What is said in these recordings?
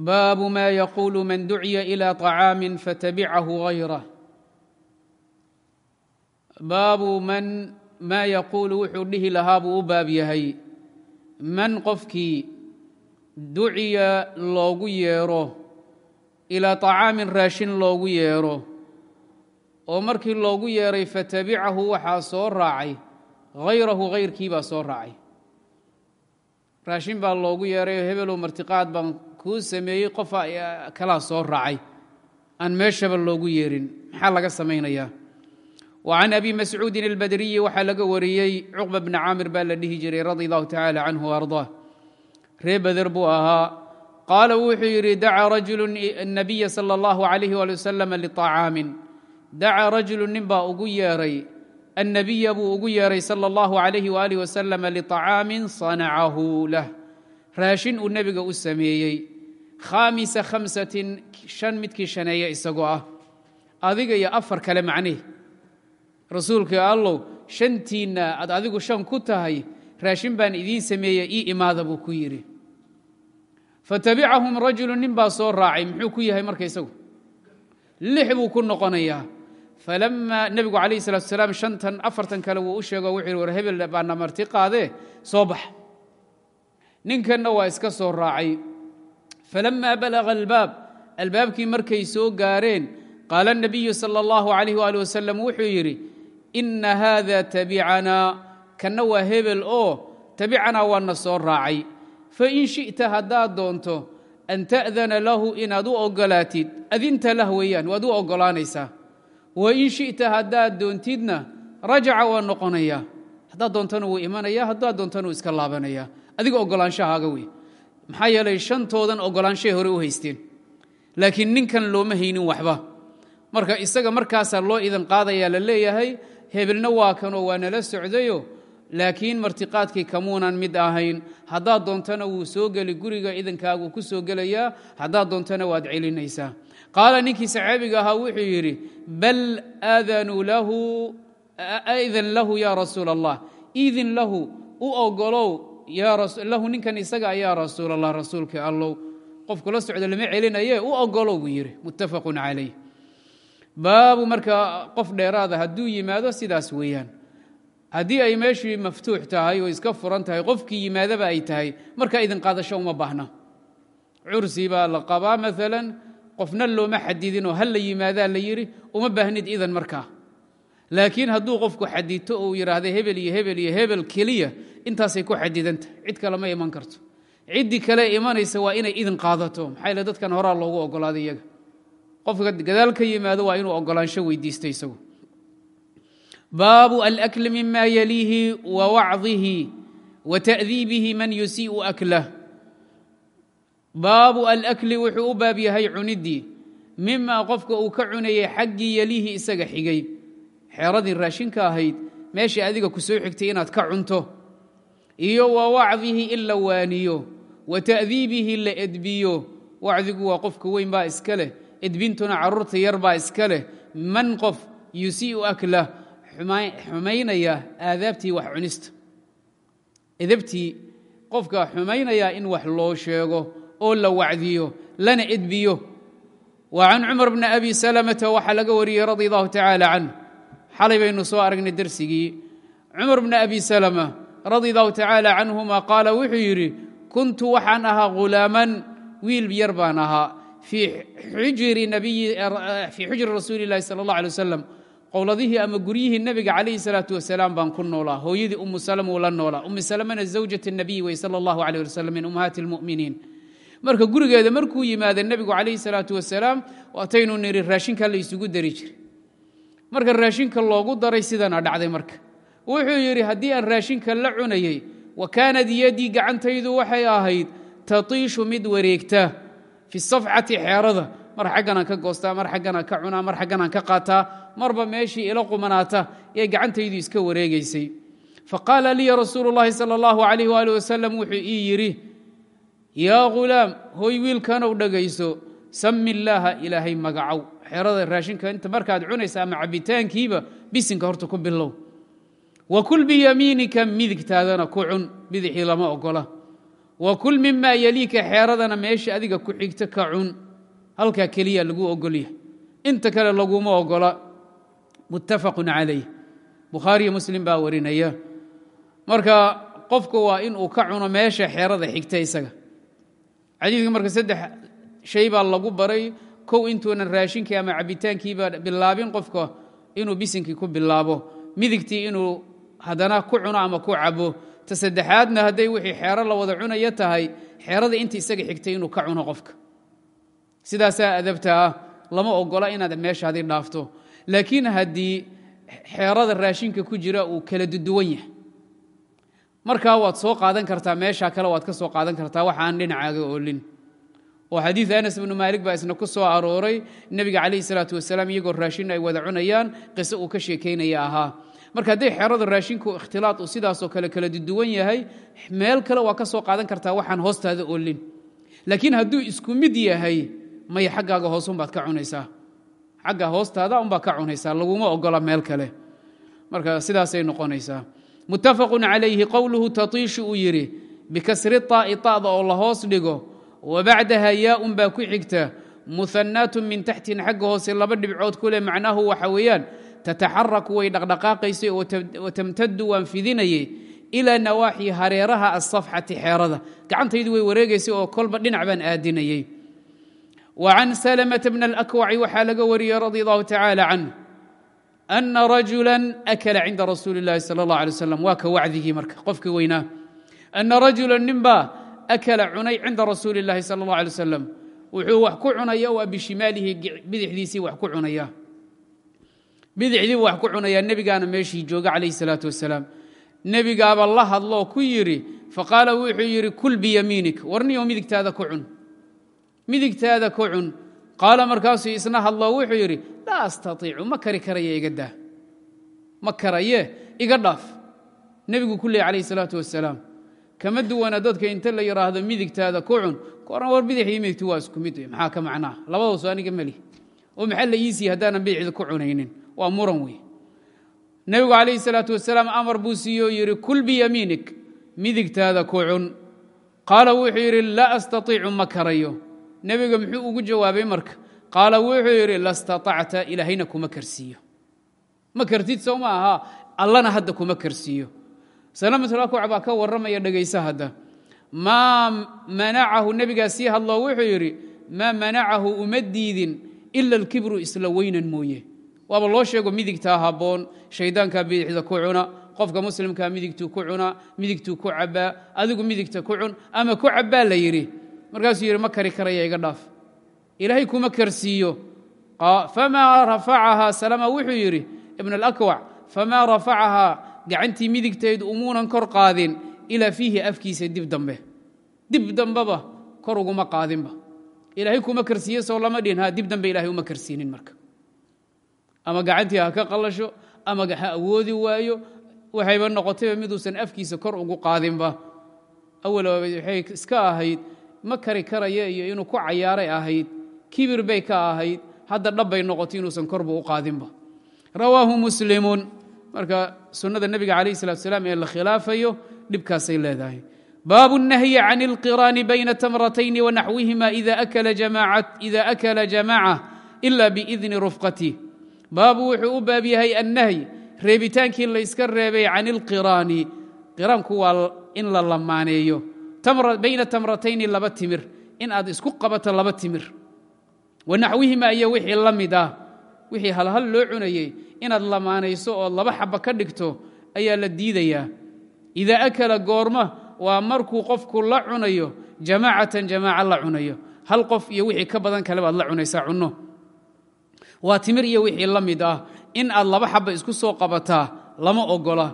bاب ma yqul man ducya إlى طcاam fatبcahu غayrه baabu man maa yaquulu wuxuu dhihi lahaa buu u baab yahay man qofkii duciya loogu yeero ilىa طacaamin raashin loogu yeero oo markii loogu yeeray fatabicahu waxaa soo raacay hayrahu hayrkii baa soo raacay raashin baa loogu yeeray oo hebelow martiqaad baan kuu sameeyey qofa kalaa soo raacay. Aan meeshaba loogu yeerin. Maxaa laga samaynayaa? Can abi mascuudin albadriyi waxaa laga wariyey cuqba bni caamir baa la dhihi jiray radi allahu tacaala canhu ardaa ree beder buu ahaa. Qaala wuxuu yidhi dacaa rajulu nabiya sala allahu alayh wali wasalam liطacaamin dacaa rajulu nin baa ugu yeeray. Annabiya buu ugu yeeray sala allahu alayh waalih wasalam liطacaamin sanacahu lah. Raashin uu nebiga u sameeyey khaamisa khamsatin shan midkii shaneeya isagoo ah adiga iyo afar kale macneh rasuulka allow shantiinna aad adigu shan ku tahay raashin baan idiin sameeye ii imaada buu ku yidhi fatabicahum rajulu nin baa soo raacay muxuu ku yahay marka isagu lix buu ku noqonayaa falamaa nebigu calayh salatu salaam shantan afartan kale wuu u sheego wuxuu yidhi war hebel baana marti qaadee soo bax ninkanna waa iska soo raacay falama balaga albaab albaabkii markay soo gaareen qaala اnabiyu sal اllahu alayh ali wasalam wuxuu yidhi ina hada tabicanaa kanna waa hebel oo tabicanaa waana soo raacay fain shi'ta haddaad doonto an ta'dana lahu inaad u ogolaatid adinta lah weeyaan waad u ogolaanaysaa wain shi'ta haddaad doontidna rajaca waa noqonayaa haddaad doontana wuu imanaya haddaad doontana wuu iska laabanaya adiga ogolaanshahaaga wey maxaa yeelay shantoodan ogolaanshahay hore u haysteen. Laakiin ninkan looma haynin waxba. Marka isaga markaasaa loo idan qaadayaa la leeyahay hebelna waa kanoo waa nala socdayo. Laakiin martiqaadkii kamuunan mid ahayn haddaad doontana wuu soo geli guriga idankaagu ku soo gelayaa haddaad doontana waad celinaysaa. Qaala ninkii saxaabiga ahaa wuxuu yidhi bal idan lahu ya rasuul allah idin lahu u ogolow lahu ninkan isaga ayaa rasuul allah rasuulka allow. Qofku la socdo lama celinaye u ogolow buu yidhi. Muttafaqun calayh. Baabu marka qof dheeraada hadduu yimaado sidaas weeyaan. Haddii ay meeshii maftuux tahay oo iska furan tahay qofkii yimaadaba ay tahay marka idin qaadasho uma baahna. Cursi baa la qabaa maalan qofna looma xadidinoo hal la yimaadaa la yidhi uma baahnid idan markaa laakiin hadduu qofku xadito uu yidhaahda hebel iyo hebel iyo hebel keliya intaasay ku xadidantahay cid kale ma iman karto. Ciddii kale imanaysa waa inay idin qaadato. Maxaa yale dadkan horaa loogu ogolaaday iyaga? Qofka gadaal ka yimaado waa inuu ogolaansho weydiisto isagu. Baabu alakli mima yaliihi wa wacdihi wa ta'diibihi man yusii'u aklah baabu alakli wuxuu u baab yahay cuniddii. Mimaa qofka uu ka cunayay xaggii yaliihi isaga xigay xeeradii raashinka ahayd meeshii adiga ku soo xigtay inaad ka cunto iyo wa wacdihi in la waaniyo wa ta'diibihi la edbiyo. Wacdigu waa qofka weyn baa iska leh edbintuna carruurta yar baa iska leh. Man qof yusii'u aklah xumaynaya aadaabtii wax cunista. Edabtii qofka xumaynaya in wax loo sheego oo la wacdiyo lana edbiyo. Wa can cumar bni abi salamata waxaa laga wariyey radi allahu tacaala canh xalay baynu soo aragnay dersigii cumar bni abi salama radia allahu tacaala canhuma qaala wuxuu yidhi kuntu waxaan ahaa ghulaaman wiil yar baan ahaa fii xujri rasuuli illahi sal allah alay wasalam qowladihii ama guryihii nebiga calayhi salaatu wasalaam baan ku noolaa. Hooyadii umu salama la noolaa. Ummu salamana zawjata nabiy wey sala allahu aleyh wasalam min ummahaati almu'miniin marka gurigeeda markuu yimaada nebigu calayhi salaatu wasalaam ataynu niri raashinkaa la isugu dari jir marka raashinka loogu daray sidana dhacday marka. Wuxuu yidhi haddii aan raashinka la cunayey wa kaanad yadii gacantaydu waxay ahayd tatiishu mid wareegta fi safcati xeerada. Mar xagganaan ka goostaa mar xagganaan ka cunaa mar xagganaan ka qaataa marba meeshii ila qumanaata ee gacantaydu iska wareegaysay. Faqaala liya rasuulu llahi sala allahu alayh waali wasalam wuxuu ii yidhi yaa ghulaam hoy wiilkanow dhegayso sami illaaha ilaahay magacow xeerada raashinka inta markaad cunaysa ama cabitaankiiba bisinka horta ku bilow. Wa kul biyamiinika midigtaadana ku cun bidixii lama ogola. Wa kul mimaa yeliika xeeradana meesha adiga ku xigta ka cun halkaa keliya lagu ogolya inta kale laguma ogola. Muttafaqun calayh. Bukhaariyo muslim baa warinaya. Marka qofka waa inuu ka cuno meesha xeerada xigta isaga. Xadiidka marka saddex shay baa lagu baray kow intuunan raashinkii ama cabitaankiiba bilaabin qofka inuu bisinkii ku bilaabo. Midigtii inuu haddana ku cuno ama ku cabo. Ta saddexaadna hadday wixii xeero la wada cunaya tahay xeerada inta isaga xigtay inuu ka cuno qofka. Sidaasaa adabta ah lama ogola inaad meeshaadii dhaafto. Laakiin haddii xeerada raashinka ku jira uu kala duduwan yahay. Markaa waad soo qaadan kartaa meeshaa kale waad ka soo qaadan kartaa aan dhinacaaga oolin oo xadiid anas bnu maalik baa isna ku soo arooray nebiga calayhi salaatu wasalaam iyagoo raashin ay wada cunayaan qiso uu ka sheekaynaya ahaa. Marka hadday xerada raashinku ikhtilaad uu sidaasoo kale kala duduwan yahay meel kale waa ka soo qaadan kartaa waxaan hoostaada oolin. Laakiin hadduu isku mid yahay maya xaggaaga hoosunbaad ka cunaysaa. Xagga hoostaada unbaad ka cunaysaa laguma ogola meel kale. Marka sidaasay noqonaysaa. Muttafaqu calayhi qowluhu tatiishu uu yidhi bikasri طaa'i طa'da oo la hoos dhigo wa bacdaha yaaun baa ku xigta muhannaatun min taxtin xagga hoose laba dhibcood ku leh macnaahu waxa weeyaan tataxaraku way dhaqdhaqaaqaysay wa tamtadu waan fidinayey ilaa nawaaxi hareeraha asafxati xeerada gacantaydu way wareegaysay oo kolba dhinac baan aadinayey wa can salamata bna alakwaci waxaa laga wariyey radi allahu tacaala canh ana rajula akala cinda rasuuli اllahi sala اllah alay waslam waa ka wacdigii marka qofka weynaa ana rajula ninbaa akala cunay cinda rasuuli اllahi sala اllah alay wasalam wuxuu wax ku cunaya waa bishimaalihi bidixdiisii wax ku cunaya. Bidixdiibu wax ku cunayaa nebigaana meeshii jooga calayhi salaatu wasalaam. Nebigaaba la hadloo ku yidhi faqaala wuxuu yidhi kul biyamiinik. Warniyo midigtaada ku cun. Midigtaada ku cun. Qaala markaasuu isna hadloo wuxuu yidhi laa astaiicu ma kari karaye iga daa. Ma karaye iga dhaaf. Nebigu ku leey calayhi salaatu wasalaam kama duwana dadka inta la yidhaahdo midigtaada ku cun koran war bidix iyo midigtu waa isku mid maxaa ka macnaa? Labadoosu aniga meli oo maxaa la iisii haddaanan bidixda ku cunaynin? Waa muran wey nebigu calayhi salaatu wasalaam amar buu siiye yidhi kul biyamiinik midigtaada ku cun. Qaala wuxuu yidhi laa astaiicu ma karayo. Nebiga muxuu ugu jawaabay marka qaala wuxuu yidhi lastaطacta ilaahayna kuma karsiiyo. Ma kartid sow ma aha? Allana hadda kuma karsiiyo salamatulakwac baa ka warramaya dhegaysa hadda. Maa manacahu nebigaa sii hadloo wuxuu yidhi maa manacahu uma diidin ila alkibru isla weynan mooye. Waaba loo sheego midigtaa habboon shayddaankaa bidixda ku cuna qofka muslimkaa midigtuu ku cunaa midigtuu ku cabbaa adigu midigta ku cun ama ku cabbaa la yidhi. Markaasuu yidhi ma kari karaya iga dhaaf. Ilaahay kuma karsiiyo. Famaa rafacahaa salama wuxuu yidhi ibn alakwac famaa rafacahaa gacantii midigteedu umuunan kor qaadin ilaa fiihi afkiisa dib dambe. Dib dambeba kor uguma qaadinba. Ilaahay kuma karsiiye lama dhihin ha dib dambe ilahay uma karsiinin marka. Ama gacantii ha ka qalasho ama ha awoodi waayo waxayba noqotayba miduusan afkiisa kor ugu qaadinba. Awal waxay iska ahayd ma kari karaya iyo inuu ku cayaaray ahayd kibir bay ka ahayd hadda dhabbay noqotay inuusan korba u qaadinba. Rawaahu muslimuun marka sunnada nebiga calayh salat salaam ee la khilaafayo dhibkaasay leedahay baabu الnahyi can اlqiraani bayna tamratayni wanaxwihima ida akala jamaaca ila biidni rufqati baabu wuxuu u baab yahay annahy reebitaankii layska reebay can اlqiraani qiraanku waa in la lamaaneeyo bayna tamratayni laba timir in aad isku qabato laba timir wanaxwihima iyo wixii la mid ah wixii halhal loo cunayey inaad lamaanayso oo laba xaba ka dhigto ayaa la diidayaa idaa akala goorma waa markuu qofku la cunayo jamaacatan jamaaca la cunayo. Hal qof iyo wixii ka badan kale baad la cunaysaa cunno. Waa timir iyo wixii la mid ah. In aad laba xaba isku soo qabataa lama ogola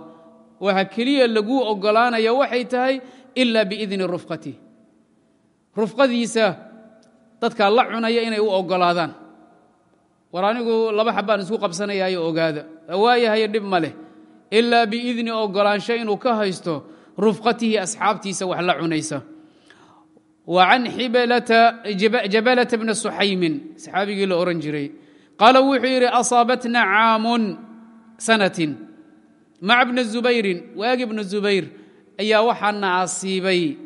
waxa keliya laguu ogolaanaya waxay tahay ila biidni rufqati. Rufqadiisa dadkaa la cunaya inay u ogolaadaan war anigu laba xabaan isku qabsanayaayo ogaada. Waayahayo dhib ma leh. Ilaa biidni ogolaansho inuu ka haysto rufqatihi asxaabtiisa wax la cunaysa. Wa can jabalata bna suxaymin saxaabigii la ohan jiray. Qaala wuxuu yidhi asaabatna caamun sanatin. Maca bna zubayrin waagi bna zubayr ayaa waxaana asiibay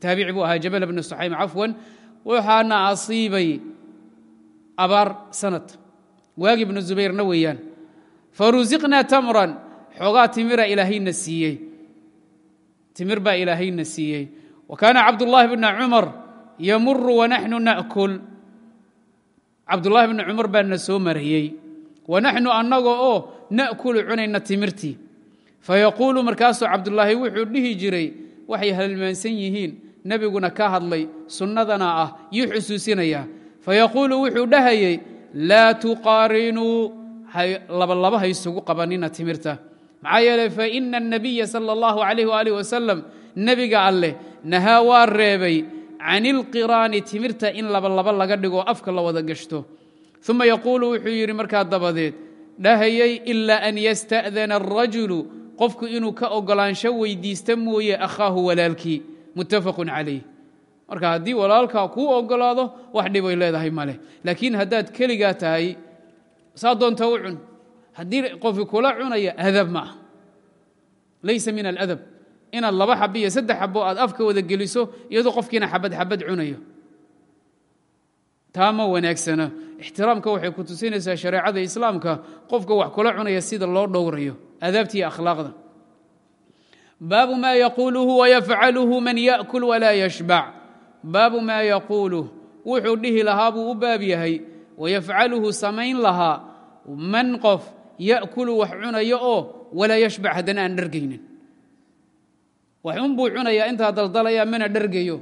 taabici buu ahaa jabal bna suxaym cafwan waxaana asiibay abaar sanad. Waagi bna zubayrna weeyaan farusiqnaa tamran. Xoogaa timira ilaahayna siiyey. Timir baa ilaahayna siiyey. Wa kaana cabdullaahi bna cumar yamuru wanaxnu nakul. Cabdullaahi bna cumar baa na soo marayey. Wanaxnu annaga oo na'kulu cunayna timirtii. Fayaquulu markaasuu cabdulaahi wuxuu dhihi jiray waxay halmaansan yihiin. Nebiguna ka hadlay sunnadana ah yuu xusuusinayaa fayaquulu wuxuu dhahayey laa tuqaarinuu labalaba ha isugu qabanina timirta maxaa yeeley faina الnabiya salى اllahu alayh waalih wasalam nebiga alleh nahaa waa reebay can ilqiraani timirta in labalaba laga dhigo afka la wada gashto uma yaquulu wuxuu yidhi markaa dabadeed dhahayey ila an yasta'dana الrajulu qofku inuu ka ogolaansho weydiista mooye akhaahu walaalkii muttafaqu calayh marka haddii walaalkaa kuu ogolaado wax dhibay leedahay maleh laakiin haddaad keligaa tahay saa doonta u cun. Haddii qofi kula cunaya adab ma ah laysa min aladab. Inaad laba xabo iyo saddex xabo aad afka wada geliso iyadoo qofkiina xabad xabad cunayo. Taa wanaagsana ixtiraamka waxay ku tusinaysaa shareecada islaamka. Qofka wax kula cunaya sida loo dhowrayo. Adaabta iyo akhlaaqda. Baabu ma yaquuluhu wayafcaluhu man yaأkul walaa yashbac baabu maa yaquuluh wuxuu dhihi lahaa buu u baab yahay wayafcaluhu samayn lahaa man qof ya'kulu wax cunayo oo walaa yashbac haddana aan dhargaynin. Wax unbuu cunayaa intaa daldalayaa mana dhargayo.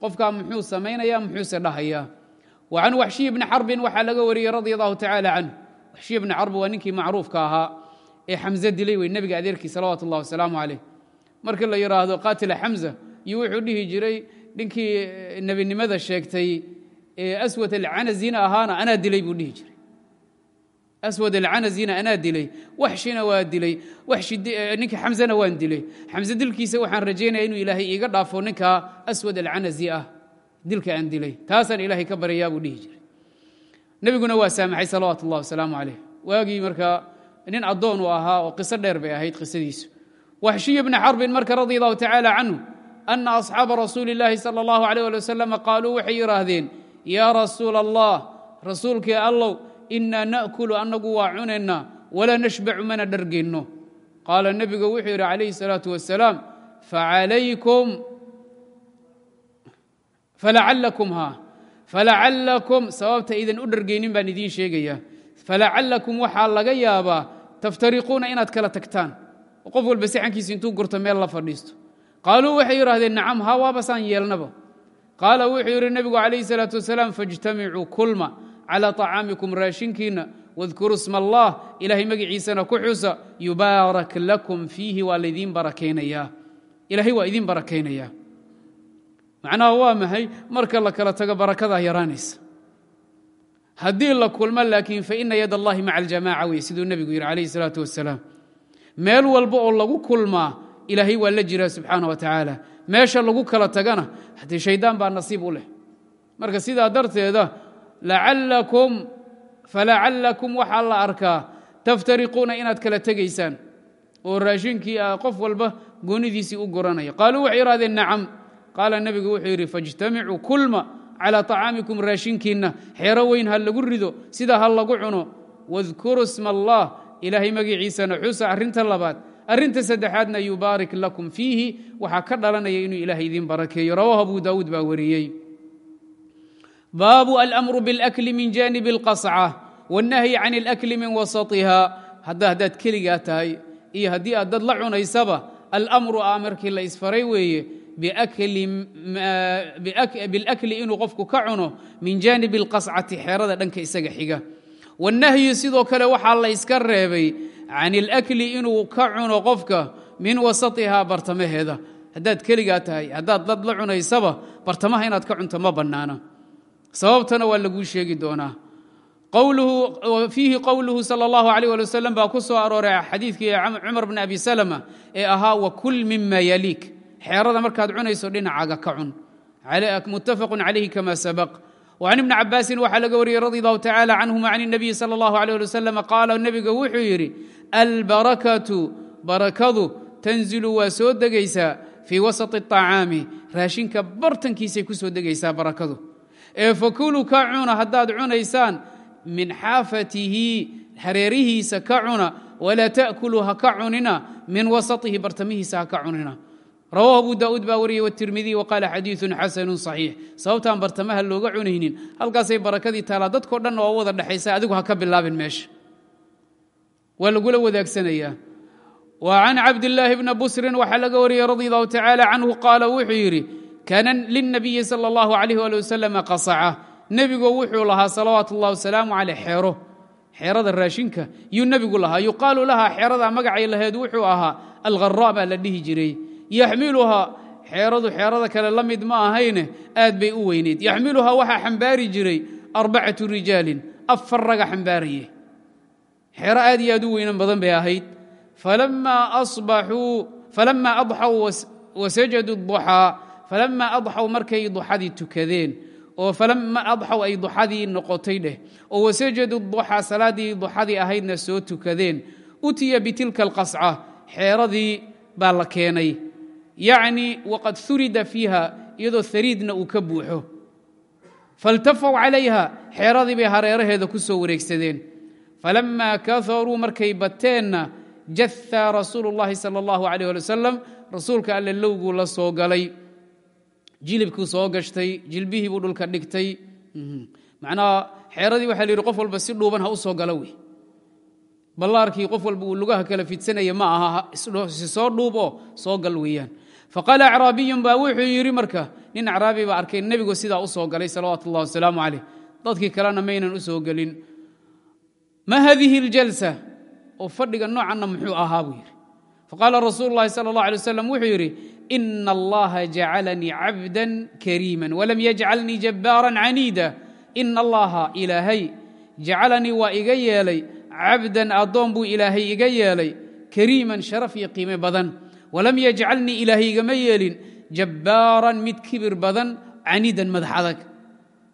Qofkaa muxuu samaynaya muxuuse dhahayaa. Wa can waxshiyi bni xarbin waxaa laga wariyey radia allahu tacaala canh waxshiyi bni xarb waa ninkii macruufka ahaa ee xamse dilay wey nebiga adeerkii salawaatu ullahi wasalaamu calayh. Markii la yidhaahdo qaatila xamza iyo wuxuu dhihi jiray ninkii nebinimada sheegtay ee aswad alcanazina ahaana anaa dilay buu dhihi jiray. Aswad alcanazina anaa dilay. Waxshina waa dilay. Ninkii xamzana waan dilay. Xamse dilkiisa waxaan rajaynaya inuu ilaahay iiga dhaafo ninkaa aswad alcanazi ah. Dilka aan dilay. Taasaan ilaahay ka baryayaa buu dhihi jiray. Nebiguna waa saamaxay salawaatu ullahi wasalaamu calayh. Waagii markaa nin addoon uu ahaa oo qiso dheer bay ahayd qisadiisu. Waxshiy bni xarbin marka radi allahu tacaala canhu ana asxaaba rasuuli اllaahi salى اllahu alيh ali wasalam qaaluu waxay yidhaahdeen yaa rasuula allah rasuulkii allow inaa na'kulu annagu waa cunaynaa walaa nashbacu mana dhargayno qaala nebigu wuxuu yidhi calayhi الsalaaةu wasalaam facalaykum falacalakum ha falacalakum sababta idan u dhargaynin baan idiin sheegaya falacalakum waxaa laga yaabaa taftariquuna inaad kala tagtaan qof walba saxankiisa intuu gurto meel la fadhiisto qaaluu waxay yidhahdeen nacam ha waabasaan yeelnaba qaala wuxuu yidhi nebigu calayhi salaatu wasalaam faijtamicuu kulma calaa طacaamikum raashinkiinna wadkuruu sma allah ilaahay magiciisana ku xusa yubaarak lakum fiihi waa laydiin barakaynayaa ilaahay waa idiin barakaynayaa macnaha waa maxay marka la kala tago barakadaa yaraanaysa haddii la kulmo laakiin faina yad allahi maca aljamaaca wey siduu nebigu yidhi calayhi salaatu wasalaam meel walba oo lagu kulmaa ilaahay waa la jiraa subxaana wa tacaala. Meesha lagu kala tagana haddee shaydaan baa nasiib u leh. Marka sidaa darteeda lacalakum falacallakum waxaa la arkaa taftariquuna inaad kala tegaysaan oo raashinkii a qof walba goonidiisii u goranaya qaaluu waxay yidhahdeen nacam. Qaala nebigu wuxuu yidhi faijtamicuu kulma calaa طacaamikum raashinkiinna. Xeero weyn ha lagu rido sidaa ha lagu cuno. Wadkuruu sma allah. Ilaahay magiciisana xusa arrinta labaad arrinta saddexaadna yubaarik lakum fiihi waxaa ka dhalanaya inuu ilaahay idiin barakeeyo rawaahu abu daawuud baa wariyey baabu almru biاlakli min janib اlqasca wاnnahyi can اlakli min wasatiha hadda haddaad keligaa tahay iyo haddii aad dad la cunaysaba almru amarkii la isfaray weeye bilakli inuu qofku ka cuno min janib اlqascati xeerada dhanka isaga xiga wاnnahyi sidoo kale waxaa la yska reebay can ilakli inuu ka cuno qofka min wasatihaa bartamaheeda haddaad keligaa tahay haddaad dad la cunaysaba bartamaha inaad ka cunto ma bannaana sababtana waa laguu sheegi doonaa fiihi qowluhu sal اllahu alيh ali waslm baa ku soo arooray xadiidkii cumar bn abi salama ee ahaa wakul mima yaliik xeerada markaad cunayso dhinacaaga ka cun muttafaqu calayhi kama sabaq وcan ibni cabaasin waxaa laga wariyey radi allahu tacala canhuma can الnabiyi salى اllahu alيh ali wasalam qaala nebiga wuxuu yidhi albarakatu barakadu tanzilu waa soo degaysaa fii wasaط الطacaami raashinka bartankiisay ku soo degaysaa barakadu ee fakulu ka cuna haddaad cunaysaan min xaafatihi hareerihiisa ka cuna walaa taأkulu ha ka cunina min wasatihi bartamihiisa ha ka cunina rawahu abu daa'uud baa wariyey wtirmidiy waqaala xadiiثu xasanu صaxiix sababtaan bartamaha looga cunaynin halkaasay barakadii taalaa dadko dhan oo wada dhexaysa adigu ha ka bilaabin meesha waa lagula wadaagsanaya وcan cabdالlaahi bna busrin waxaa laga wariyey radi allahu tacala canhu qaala wuxuu yidhi kaana lilnabiyi salى اllahu alayh ali wasalam qasaca nebigo wuxuu lahaa salawaatu اllah wasalaamu caleyh xeero xeerada raashinka yuu nebigu lahaa yuqaalu lahaa xeeradaa magacay laheed wuxuu ahaa alghara baa la dhihi jiray yaxmiluhaa xeeradu xeerada kale la mid ma ahayne aad bay u weyneyd yaxmiluhaa waxaa xambaari jiray arbacatu rijaalin afar raga xambaaraye xeero aad iyo aad u weynan badan bay ahayd. Falama adxw wasajadu duxaa falama adxw markay duxadii tukadeen oo falama adxw ay duxadii noqotay dheh oo wasajadu duxaa salaaddii duxadii ahaydna soo tukadeen. Utiya bitilka alqasca xeeradii baa la keenay yacni waqad surida fiiha iyadoo sariidna uu ka buuxo. Faltafaw calayha xeeradii bay hareeraheeda ku soo wareegsadeen. Falammaa kaharuu markay bateenna jahaa rasuulu اllahi sal اllahu alayh ali wasalam rasuulka alle lowguu la soo galay. Jilibkuu soo gashtay jilbihii buu dhulka dhigtay. Mhm. Macnaha xeeradii waxaa la yidhi qof walba si dhuuban ha u soo galo wey. Ballaarkii qof walba uu lugaha kala fidsanaya ma aha si soo dhuub oo soo gal weeyaan faqaala acraabiyun baa wuxuu yidhi marka nin acraabi baa arkay nebigu sidaa u soo galay salawaatu اllah wasalaamu calayh dadkii kalena maynan u soo gelin ma hadihi اljalsa oo fadhiga noocanna muxuu ahaa buu yidhi faqaala rasuulu اllahi salى اllah alay wasalam wuxuu yidhi ina allaha jacalanii cabda kariima walam yajcalnii jabbaara caniida ina allaha ilaahay jacalanii waa iga yeelay cabdan addoon buu ilaahay iga yeelay kariiman sharaf iyo qiime badan walam yajcalnii ilaahay igama yeelin. Jabbaaran mid kibir badan caniidan madax adag.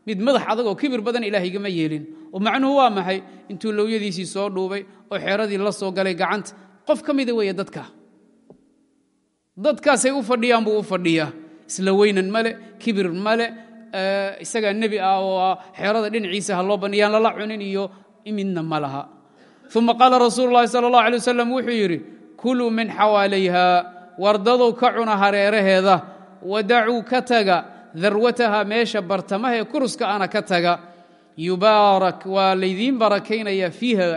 Mid madax adag oo kibir badan ilahay igama yeelin. Oo macnuhu waa maxay? Intuu lowyadiisii soo dhuubay oo xeeradii la soo galay gacanta qof ka mida weeye dadka. Dadkaasay u fadhiyaan buu u fadhiyaa. Isla weynan male kibir male isagaa nebi ah oo xeerada dhinaciisa ha loo baniyaan lala cunin iyo midna ma laha. Uma qaala rasuulu llahi sala allah alay wasalam wuxuu yidhi kuluu min xawaalayha wardadow ka cuna hareeraheeda wadacuu ka taga darwataha meesha bartamaha ee kuruska ana ka taga. Yubaarak waa laydiin barakaynaya fiiha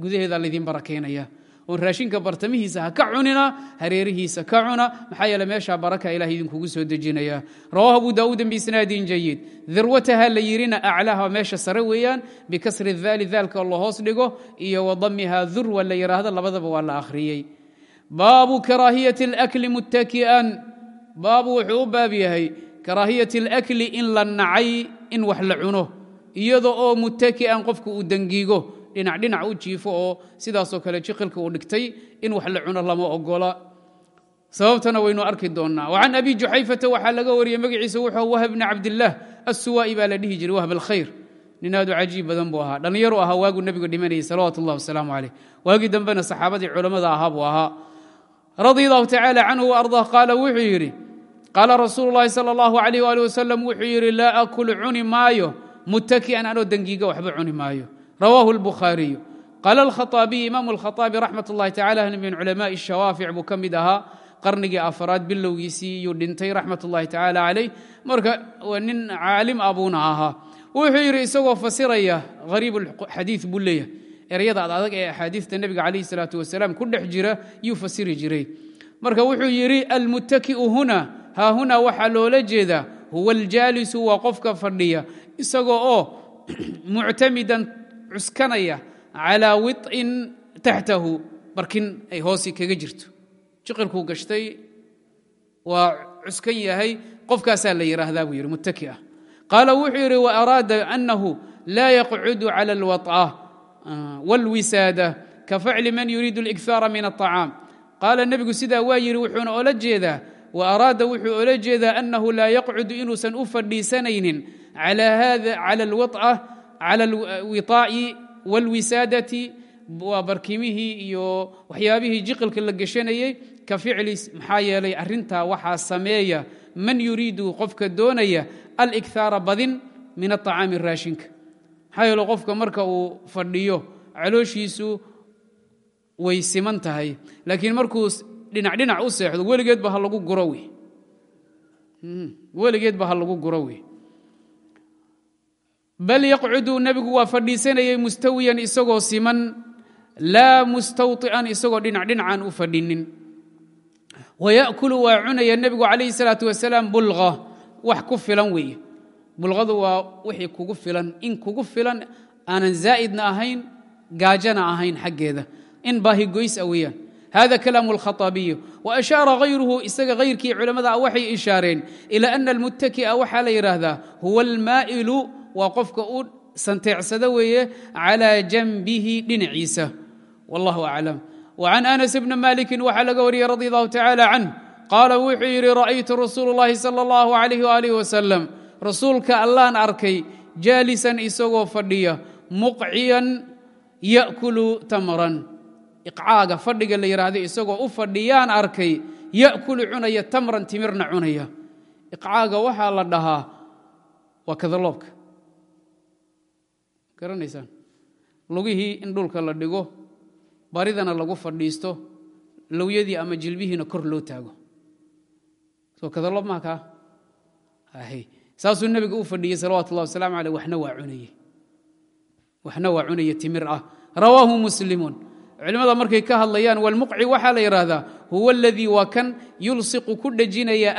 gudaheeda laydiin barakaynaya oon raashinka bartamihiisa ha ka cunina hareerihiisa ka cuna. Maxaa yeele meeshaa baraka ilah idinkugu soo dejinaya. Rawahu abu daa'uudan biisnaadin jayid dirwataha la yirina aclaha meesha sare weeyaan bikasri daali daalka la hoos dhigo iyo wadamiha durwa la yidhaahdo labadaba waa la akhriyey. Baabu karaahiyati اlakli muttaki'an. Baabu wuxuu u baab yahay karaahiyati اlakli in la nacay in wax la cuno iyada oo muttaki'an qofku uu dengiigo dhinac dhinac u jiifo oo sidaasoo kale jiqilka uu dhigtay in wax la cuno lama ogola sababtana waynu arki doonnaa. Wacan abi juxayfata waxaa laga wariyey magaciisa wuxuu wahb bni cabdillaah assuwaa'i baa la dhihi jiray wahb alkhayr. Nin aad u cajiib badan buu ahaa. Dhallinyaru ahaa waaguu nebigu dhimanayay salawaatu ullah wasalaamu caleyh waagii dambena saxaabadii culammada ahaa buu ahaa. Radia allahu tacaala canhu waardah qaala wuxuu yidhi qaala rasuulu llahi sala allahu alayh waali wasalam wuxuu yidhi laa akul cuni maayo muttaki'an anoo dengiiga waxba cuni maayo rawaahu اlbukhaariyu qaala alkhaطaabiy imaamu alkhaطaabi raxmat ullahi tacala min culamaai shawaafic buu ka mid ahaa qarnigii afaraad bilowgiisii iyuu dhintay raxmat ullahi tacaala calayh marka nin caalim abuuna ahaa wuxuu yidhi isagoo fasiraya hariib xadiid buu leeyahay ereyada ad adag ee axaadiista nebiga calayhi salaatu wasalaam ku dhex jira yuu fasiri jiray marka wuxuu yidhi almuttaki'u huna haa hunaa waxaa loola jeedaa huwa aljaalisu waa qofka fadhiya isagoo oo muctamidan cuskanaya calaa wiط'in taxtahu barkin ay hoosi kaga jirto jiqilkuu gashtay waa cuskan yahay qofkaasaa la yidhaahdaa buu yidhi muttaki'a qaala wuxuu yidhi waaraada annahu laa yaqcudu cala alwaط'a wاlwisaada ka facli man yuriidu اlإkhaara min الطacaam qaala nebigu sidaa waa yidhi wuxuuna ola jeedaa wa araada wuxuu ola jeedaa annahu laa yaqcudu inuusan u fadhiisanaynin cala alwaط'a cala alwiطaa'i wاlwisaadati waa barkimihii iyo waxyaabihii jiqilka la geshanayey ka ficli maxaa yeelay arrintaa waxaa sameeya man yuriidu qofka doonaya alikhaara badin min aطacaami raashinka maxaa yeele qofka marka uu fadhiyo calooshiisu way siman tahay laakiin markuu dhinac dhinac u seexdo weligeedba ha lagu guro wey weligeedba ha lagu guro wey bal yaqcudu nebigu waa fadhiisanayay mustawiyan isagoo siman laa mustawطi'an isagoo dhinac dhinacaan u fadhinin. Waya'kulu waa cunaya nebigu calayhi salaatu wasalaam bulqa wax ku filan weeye. Bulqadu waa wixii kugu filan. In kugu filan aanan zaa'idna ahayn gaajana ahayn xaggeeda. In baahigoys a weeyaan. Hada kalaamu alkhaطaabiyu waashaara hayruhu isaga hayrkii culammada waxay ishaareen ila ana almuttaki'a waxaa la yidhaahdaa huwa almaa'ilu waa qofka u santeecsada weeye calaa janbihi dhinaciisa wallahu aclam وcan anas bni maliki waxaa laga wariyey radi allahu tacala canh qaala wuxuu yidhi ra'aytu rasuulu اllahi salى اllahu alayh walih wasalam rasuulka allaan arkay jaalisan isagoo fadhiya muqciyan ya'kulu tamran iqcaaga fadhiga la yidhaahdo isagoo u fadhiyaan arkay ya'kulu cunaya tamran timirna cunaya iqcaaga waxaa la dhahaa waa kadaloobka garanaysaan lugihii in dhulka la dhigo baridana lagu fadhiisto lowyadii ama jilbihiina kor loo taago. Soo kadaloob maa kaa saasuu nebiga u fadhiyey salawatu ullahi wasalaamu aleyh waxna waa cunaya timir ah. Rawaahu muslimuun culimmada markay ka hadlayaan walmuqci waxaa la yidhaahdaa huwa aladii waa kan yulsiqu ku dhejinaya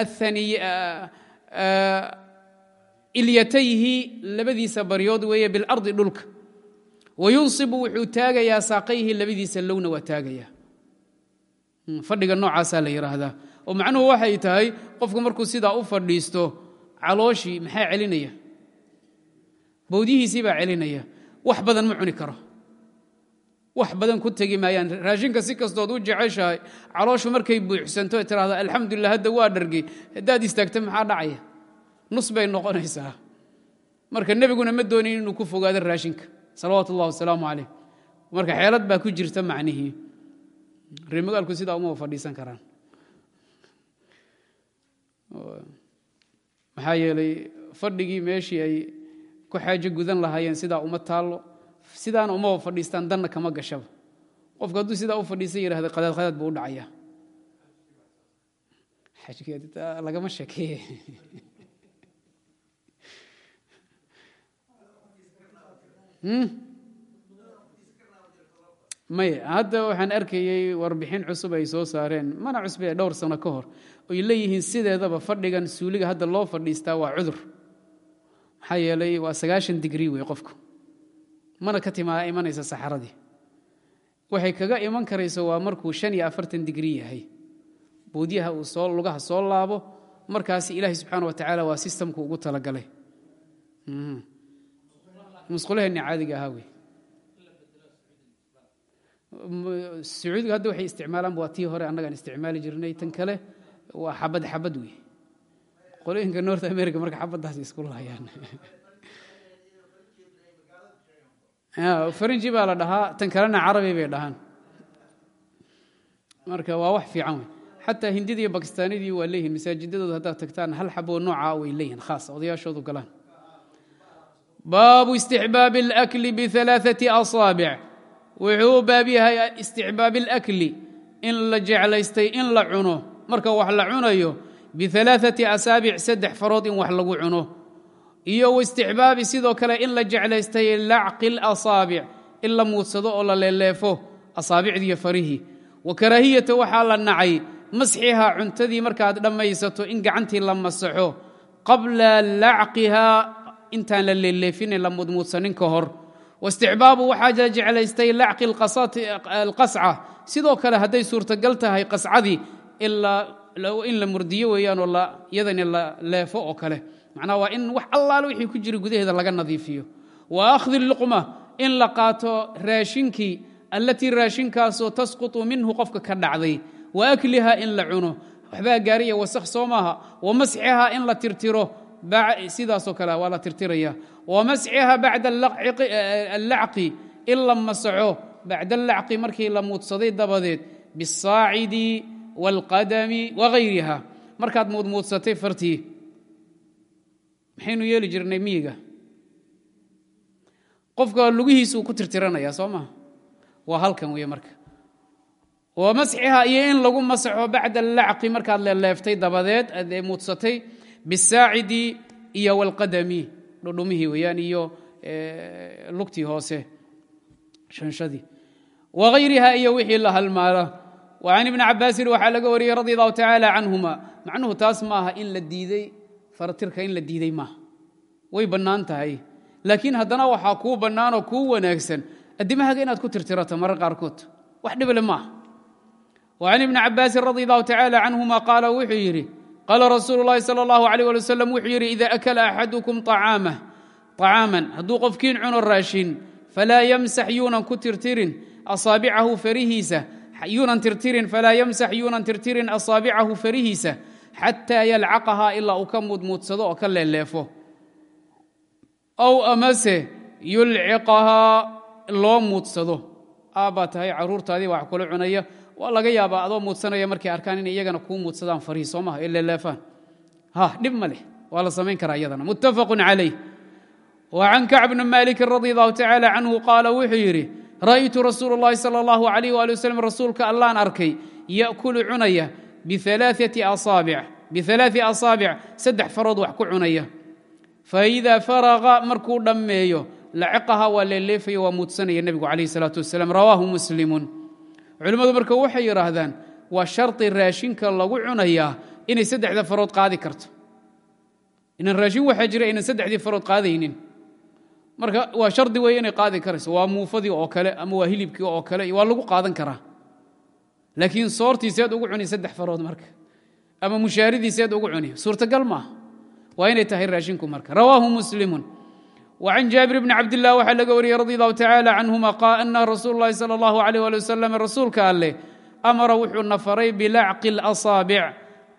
ilyatayhi labadiisa baryood weeye bilardi dhulka. Wayunsibu wuxuu taagayaa saaqayhi labadiisa lowna waa taagayaa. Fadhiga noocaasaa la yidhaahdaa oo macnuhu waxay tahay qofku markuu sidaa u fadhiisto calooshii maxaa celinaya? Bowdihiisii baa celinaya. Wax badan ma cuni karo. Wax badan ku tegi maayaan. Raashinka si kastood u jeceshahay calooshu markay buuxsanto e tiraahdo alxamdulilah hadda waa dhargey haddaad istaagta maxaa dhacaya nus bay noqonaysaa. Marka nebiguna ma doonin inuu ku fogaado raashinka. Salawaatu ullah wasalaamu calayh. Marka xeelad baa ku jirta macnihii. Reemagaalku sidaa uma fadhiisan karaan. Maxaa yeelay fadhigii meeshii ay ku xaajo gudan lahaayeen sidaa uma taallo. Sidaana umaba fadhiistaan danna kama gashaba. Qofku hadduu sidaa u fadhiisan yidhahda qadaad qadaad buu u dhacaya lagama sheekeeye maya hadda waxaan arkayey warbixin cusub ay soo saareen. Mana cusbe dhowr sano ka hor. Oy leeyihiin sideedaba fadhigan suuliga hadda loo fadhiistaa waa cudur. Maxaa yeelay waa sagaashan digrii wey qofku. Mana ka timaa imanaysa saxaradii. Waxay kaga iman karayso waa markuu shan iyo afartan digrii yahay. Boodyaha uu soo lugaha soo laabo markaasi ilaahay subxaana wa tacaala waa sistamku ugu talagalay musqulaheenni caadiga ahaa wey. Sacuudiga hadda waxay isticmaalaan waa hore annagaan isticmaali jirnay tan kale waa xabad xabad wey. Qolooyinka north america marka xabaddaas isku laayaan farinji baa la dhahaa tan kalena carabi bay dhahaan. Marka waa wax fiican wey. Xataa hindida iyo waa leeyihiin masaajidadooda haddaad tagtaan hal xaboo noocaa way leeyihiin khaas odayaashoodu galaan baabu istixbaabi اlakli bialaaثati asaabic wuxuu u baab yahay isticbaab اlakli in la jeclaystay in la cuno marka wax la cunayo bialaaثati asaabic saddex farood in wax lagu cuno iyo waistixbaabi sidoo kale in la jeclaystay lacqi اlasaabic in la muudsado oo la leeleefo asaabicdiiyo farihii wa karaahiyata waxaa la nacay masxihaa cuntadii markaad dhammaysato in gacantii la masaxo qabla lacqihaa intaan la leeleefinin la mudmuudsanin ka hor. Waistixbaabu waxaa la jeclaystay lacqi alqasca. Sidoo kale hadday suurtagal tahay qascadii in la murdiyo weeyaanoo iyadani la leefo oo kale. Macnaha waa in wax allaale wixii ku jira gudaheeda laga nadiifiyo. Wa akhdi luqma in la qaato raashinkii allatii raashinkaasoo tasqutu minhu qofka ka dhacday. Wa akliha in la cuno. Waxbaa gaariya wasakh soo maaha. Wa masxihaa in la tirtiro sidaasoo kale waa la tirtiraya. Wa masxiha bacda allacqi. In la masaxo bacda allacqi markii la muudsaday dabadeed bisaacidi wاlqadami wagayriha markaad muudmuudsatay fartii maxaynu yeeli jirnay miyiga? Qofka lugihiisuu ku tirtiranaya soo maa waa halkan wey marka. Wa masxiha iyo in lagu masaxo bacda allacqi markaad leeleeftay dabadeed adee muudsatay bisaacidi iyo wlqadami dhudhumihii weyaan iyo eh, lugtii hoose shanshadii. Waayriha iyo wixii la halmaala. An ibni cabaasin waxaa laga wariyey radi allahu tacaala canhuma. Macnuhu taas maaha in la diiday faratirka in la diiday maaha. Way bannaan tahay. Laakiin haddana waxaa kuu bannaanoo kuu wanaagsan. Addimahaaga inaad ku tirtirato marar qaarkood. Wax dhibale maaha. An ibni cabaasin radi allahu tacaala canhuma qaala wuxuu qaala rasuulu lahi sal اllahu alيh ali wslam wuxuu yidhi ida akla axadukum acaaman hadduu qofkiin cuno raashin falaa ymsax yuunan ku tirtirin asaabicahu farihiisa yuunan tirtirin falaa ymsax yuunan tirtirin asaabicahu farihiisa xataa yalcaqahaa ilaa uu ka muudmuudsado oo ka leeleefo. Aw amase yulciqahaa loo muudsado. Aabbaa tahay caruurtaadii baa wax kula cunaya waa laga yaabaa adoo muudsanaya markay arkaan inay iyagana kuu muudsadaan farihi soo maha ee ha dhib ma leh. Waa la samayn karaa iyadana. Muttafaqun calayh. Wa can kacb bni maalikin radi allahu tacaala canhu qaala wuxuu yidhi ra'aytu rasuulu اllahi salى allahu alayh waali waslm rasuulka allaan arkay ya'kulu cunaya bialaaati asaabic bialaai asaabic saddex farood wax ku cunaya. Faidaa faraqa markuu dhammeeyo laciqaha waa leeleefaya waa muudsanaya nebigu calayh salaatu culimmadu marka waxay yidhaahdaan waa shardi raashinka lagu cunayaa inay saddexda farood qaadi karto. Inan raashin waxaa jira aynan saddexdii farood qaadaynin. Marka waa shardi wey inay qaadi karayso waa muufadii oo kale ama waa hilibkii oo kale waa lagu qaadan karaa. Laakiin soortii seed ugu cuni saddex farood marka ama mushaaridii seed ugu cuni suurtagal maaha. Waa inay tahay raashinku marka. Rawaahu muslimun wa can jaabir bni cabdilah waxaa laga wariyey radi allahu tacaala canhuma ana rasuul اllahi salى اllahu alيh ali wasalam rasuulka alleh amara wuxuuna faray bilacqi اlasaabic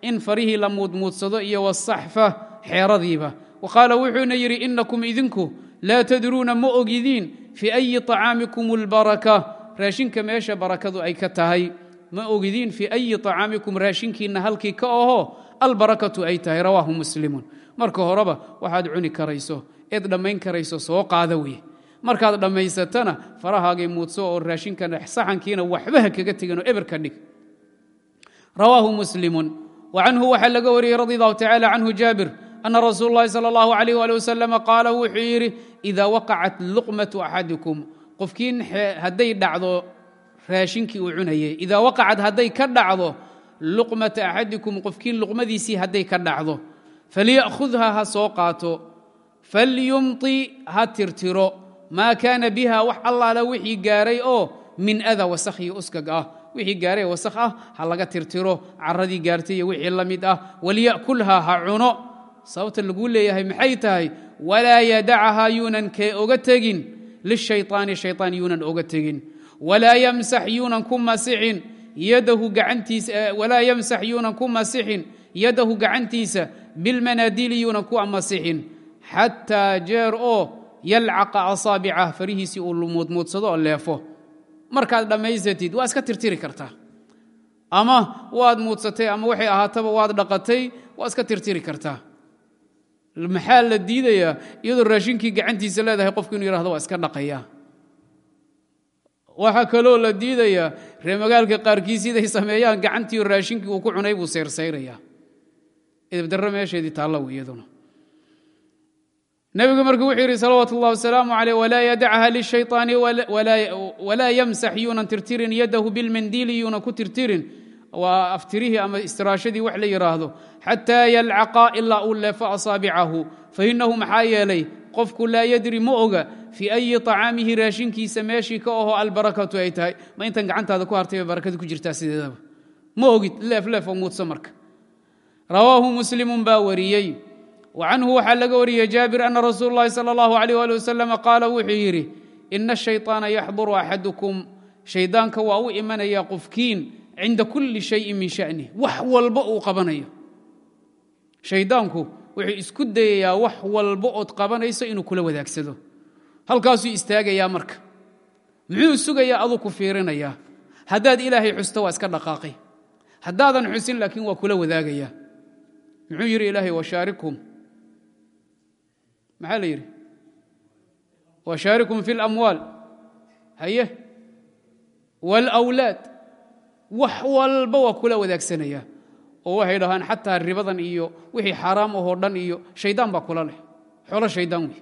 in farihii la muudmuudsado iyo wasaxfa xeeradiiba wa qaala wuxuuna yidhi inakum idinku laa tadruuna ma ogidiin fii ayi طacaamikum اlbaraka raashinka meesha barakadu ay ka tahay ma ogidiin fii ayi طacaamikum raashinkiinna halkii ka aho albarakatu ay tahay rawaahu muslimun marka horeba waxaad cuni karayso eed dhammayn karayso soo qaada weye markaad dhammaysatana farahaagay muudso oo raashinka saxankiina waxbaha kaga tegan oo eber ka dhig rawaahu muslimun wa canhu waxaa laga wariyey radi allahu tacala canhu jaabir ana rasuul اllahi salى اllahu alayh ali wasalam qaala wuxuu yidhi ida waqacat luqmatu axadikum qofkiin hadday dhacdo raashinkii uu cunayey idaa waqacad hadday ka dhacdo luqmata axadikum qofkiin luqmadiisii hadday ka dhacdo falya'khudha ha soo qaato falyumti ha tirtiro. maa kaana biha wax allaala wixii gaaray oo min ada wasakh iyo uskag ah. Wixii gaaray wasakh ah ha laga tirtiro. Caradii gaartay iyo wixii la mid ah. walya'kulha ha cuno. Sababta laguu leeyahay maxay tahay? walaa yadacaha yuunan kee oga tegin. lishayطaani shayطaan yuunan oga tegin. walaa yamsax yuunan ku masixin yadahu gacantiisa bilmanaadili yuunan ku masixin xataa jeer oo yalcaqa asaabicah farihiisii uu muudmuudsado oo leefo. Markaad dhammaysatid waa iska tirtiri kartaa. Ama waad muudsatay ama waxay ahaataba waad dhaqatay waa iska tirtiri kartaa. Maxaa la diidayaa? Iyadoo raashinkii gacantiisa leedahay qofku inu yihahdo waa iska dhaqaya. Waxaa kaloo la diidayaa ree magaalka qaarkii siday sameeyaan gacantii raashinkii uu ku cunay buu seyrsayraya idabdarro meesheedii taalla iyaduna nebigu markuu wuxuu yidhi salawaatu اllah wasalaamu aleyh walaa yadacha lishayطaani walaa yamsax yuunan tirtirin yadahu bilmandiili yuunan ku tirtirin waa aftirihii ama istiraashadii wax la yidhaahdo xataa yalcaqa ilaa uu leefo asaabicahu fainahu maxaa yeelay qofku laa yadri ma oga fii ayi طacaamihi raashinkiisa meeshii ka aho albarakatu ay tahay ma intan gacantaada ku hartay bay barakadu ku jirtaa sideedaba ma ogid leef leef oo muudso marka rawaahu muslimu baa wariyey wa canhu waxaa laga wariyey jaabir ana rasuul اllahi salى اllahu alيh ali wasalam qaala wuxuu yidhi ina الshayطaana yaxduru axadukum shaydaanka waa u imanaya qofkiin cinda kuli shayin min sha'nih wax walba uu qabanayo shaydaanku wuxuu isku dayayaa wax walba ood qabanayso inuu kula wadaagsado halkaasuu istaagayaa marka muxuu sugayaa aduu ku fiirinayaa haddaad ilaahay xusto waa iska dhaqaaqay haddaadan xusin laakiin waa kula wadaagayaa muxuu yidhi ilaahay washaarikum maxaa la yidhi washaarikum fi اlamwaal haye wاlawlaad wax walba waa kula wadaagsanaya oo waxay dhahaan xataa ribadan iyo wixii xaaraam ahoo dhan iyo shaydaan baa kula leh xolo shaydaan wey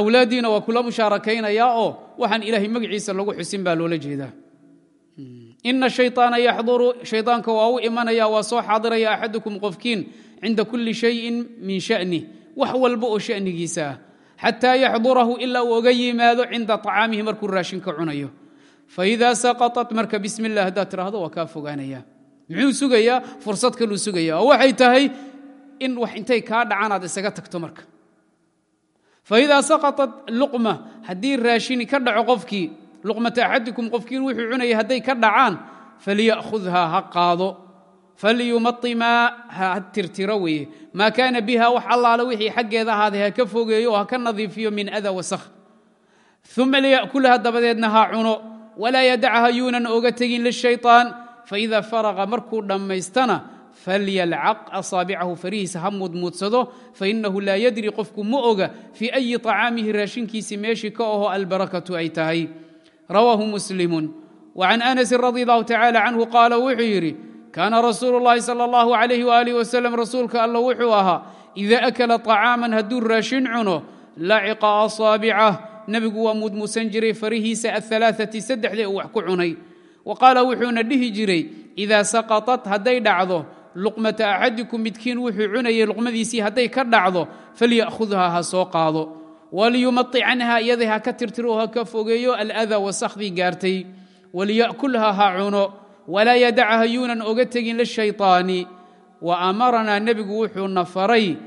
awlaaddiina waa kula mushaarakaynaya oo waxaan ilaahay magaciisa lagu xusin baa loola jeedaa ina shayطaana yaxduru shaydaanka waa u imanaya waa soo xaadiraya axadukum qofkiin cinda kuli shayin min sha'nih wax walba oo sha'nigiisa ah xataa yaxdurahu ilaa uu oga yimaado cinda طacaamihi markuu raashinka cunayo faida saqaطat marka bismi اllah haddaad tidhaahdo waa kaa fogaanaya muxuu sugayaa fursad kaluu sugaya oo waxay tahay in wax intay kaa dhacaan aad isaga tagto marka faida saqaطat luqma haddii raashini ka dhaco qofkii luqmata axadikum qofkiin wuxuu cunayay hadday ka dhacaan falya'khudhaa ha qaado falyumaimaa ha tirtiro weeye maa kaana biha wax allaale wixii xaggeeda ahaaday ha ka fogeeyo oo ha ka nadiifiyo min ada wasakh uma liya'kulha dabadeedna ha cuno walaa yadacha yuunan oga tegin lishayطaan faida faraqa markuu dhammaystana falyalcaq asaabicahu farihiisa ha muudmuudsado fainahu laa yadri qofku ma oga fii ayi طacaamihi raashinkiisii meeshii ka aho albarakatu ay tahay rawaahu muslimu وcan anasin radi allahu tacala canhu qaala wuxuu yidhi kaana rasuulu اllahi salى اllahu alayh walih waslm rasuulka alla wuxuu ahaa ida akala طacaaman hadduu raashin cuno laciqa asaabicah nebigu waa muudmuusan jiray farihiisa aلثalaaثati saddexdee uu wax ku cunay wa qaala wuxuuna dhihi jiray idaa saqaطat hadday dhacdo luqmata axadikum midkiin wuxuu cunayay luqmadiisii hadday ka dhacdo falya'khudha ha soo qaado waliyumai canha iyada ha ka tirtiro ha ka fogeeyo alada wasakhdii gaartay waliya'kulha ha cuno walaa yadacha yuunan oga tegin lishayطaani wa amaranaa nebigu wuxuuna faray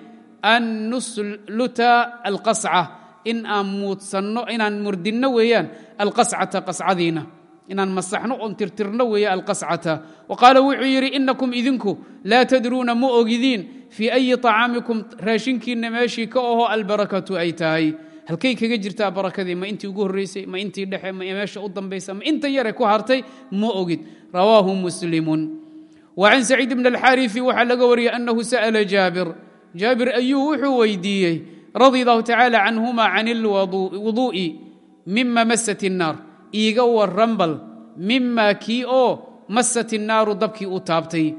an nusluta alqasca in aan muudsanno inaan murdinno weeyaan alqascata qascadiina inaan masaxno oon tirtirno weeye alqascata. Wa qaala wuxuu yidhi inakum idinku laa tadruuna ma ogidiin fii ayi طacaamikum raashinkiinna meeshii ka aho albarakatu ay tahay halkay kaga jirtaa barakadii ma intii ugu horraysay ma intii dhexe ma meesha u dambaysa ma intan yare ku hartay ma ogid. Rawaahu muslimun. Wa saciid bn alxaarifi waxaa laga wariyey annahu sa'ala jaabir. Jaabir ayuu wuxuu weydiiyey radi allahu tacaala canhuma can ilwuduu'i mima masat innaar iiga waran bal kii oo masat innaaru dabkii u taabtay.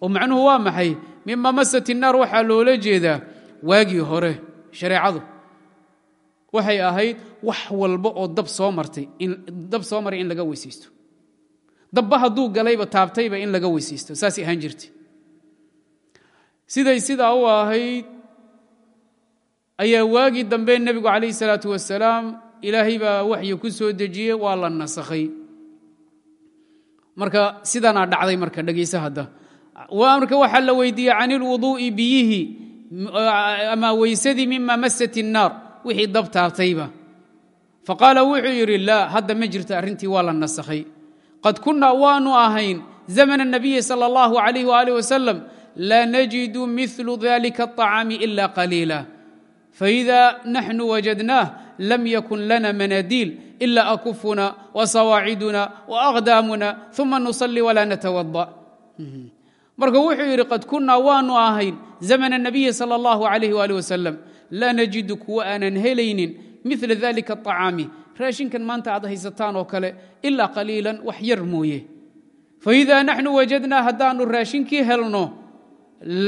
Oo macnuhu waa maxay? Mima masat innaar waxaa loola jeedaa waagii hore shareecadu waxay ahayd wax walba oo dab soo martay dab soo maray in laga weysaysto dabba hadduu galayba taabtayba in laga weysaysto saasay ahaan jirtay. Siday sidaa u ahayd ayaa waagii dambe nebigu calayh salaatu wasalaam ilaahay baa waxyi ku soo dejiyey waa la nasakhay. Marka sidanaa dhacday marka dhegaysa hadda. Marka waxaa la weydiiyey can ilwuduu'i biyihi ama weysadii mima masat الnaar wixii dab taabtayba faqaala wuxuu yidhi laa hadda ma jirta arrintii waa la nasakhay. Qad kunnaa waannu ahayn zamana nabiyi sala allahu alayh waalih wasalam la najidu milu dalika aطacaami ila qaliila. Faida naxnu wajadnaah lam yakun lana manaadiil ila akufuna wasawaaciduna waaqdaamuna uma nusalli walaa natawada marka wuxuu yidhi qad kunnaa waannu ahayn zamana nabiyi sala allahu alayh waalih wasalam laa najidu kuwa aanan helaynin mila dalika aطacaami raashinkan maanta aad haysataan oo kale ilaa qaliilan wax yar mooye. Faida naxnu wajadnaa haddaannu raashinkii helno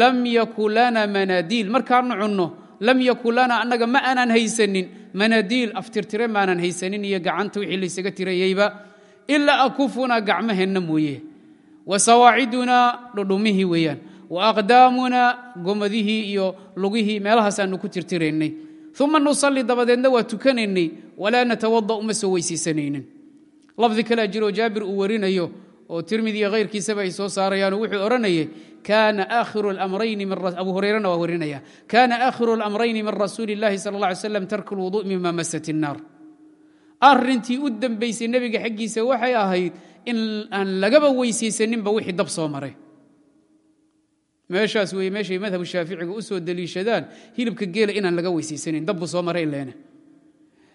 lam yakun lana manaadiil. Markaanu cunno lam yakun lana annaga ma aanan haysanin. Manaadiil aftirtire maanan haysanin iyo gacanta wixii laysaga tirayeyba. Ilaa akufuna gacmaheenna mooye. Wa sawaacidunaa dhudhumihii weeyaan wa aqdaamunaa gomadihii iyo lugihii meelahaasaanu ku tirtiraynay uma nusalli dabadeedna waa tukanaynay walaa natawada uma soo weysiisanaynin lafdi kalea jiroo jaabir uu warinayo oo tirmidi iyo hayrkiisaba ay soo saarayaanoo wuxuu odhanayay kaana aakhiru lamrayni abu hurayrana waa warinaya kaana aakhiru اlamrayni min rasuuli اllahi sala اlla alay slam tarku lwudu mima masat الnaar arrintii u dembaysay nebiga xaggiisa waxay ahayd in aan lagaba weysaysaninba wixii dab soo maray meeshaas weye meeshay madhabu shaaficiga u soo deliishadaan hilibka geela inaan laga weysaysanin dabbu soo maray leena.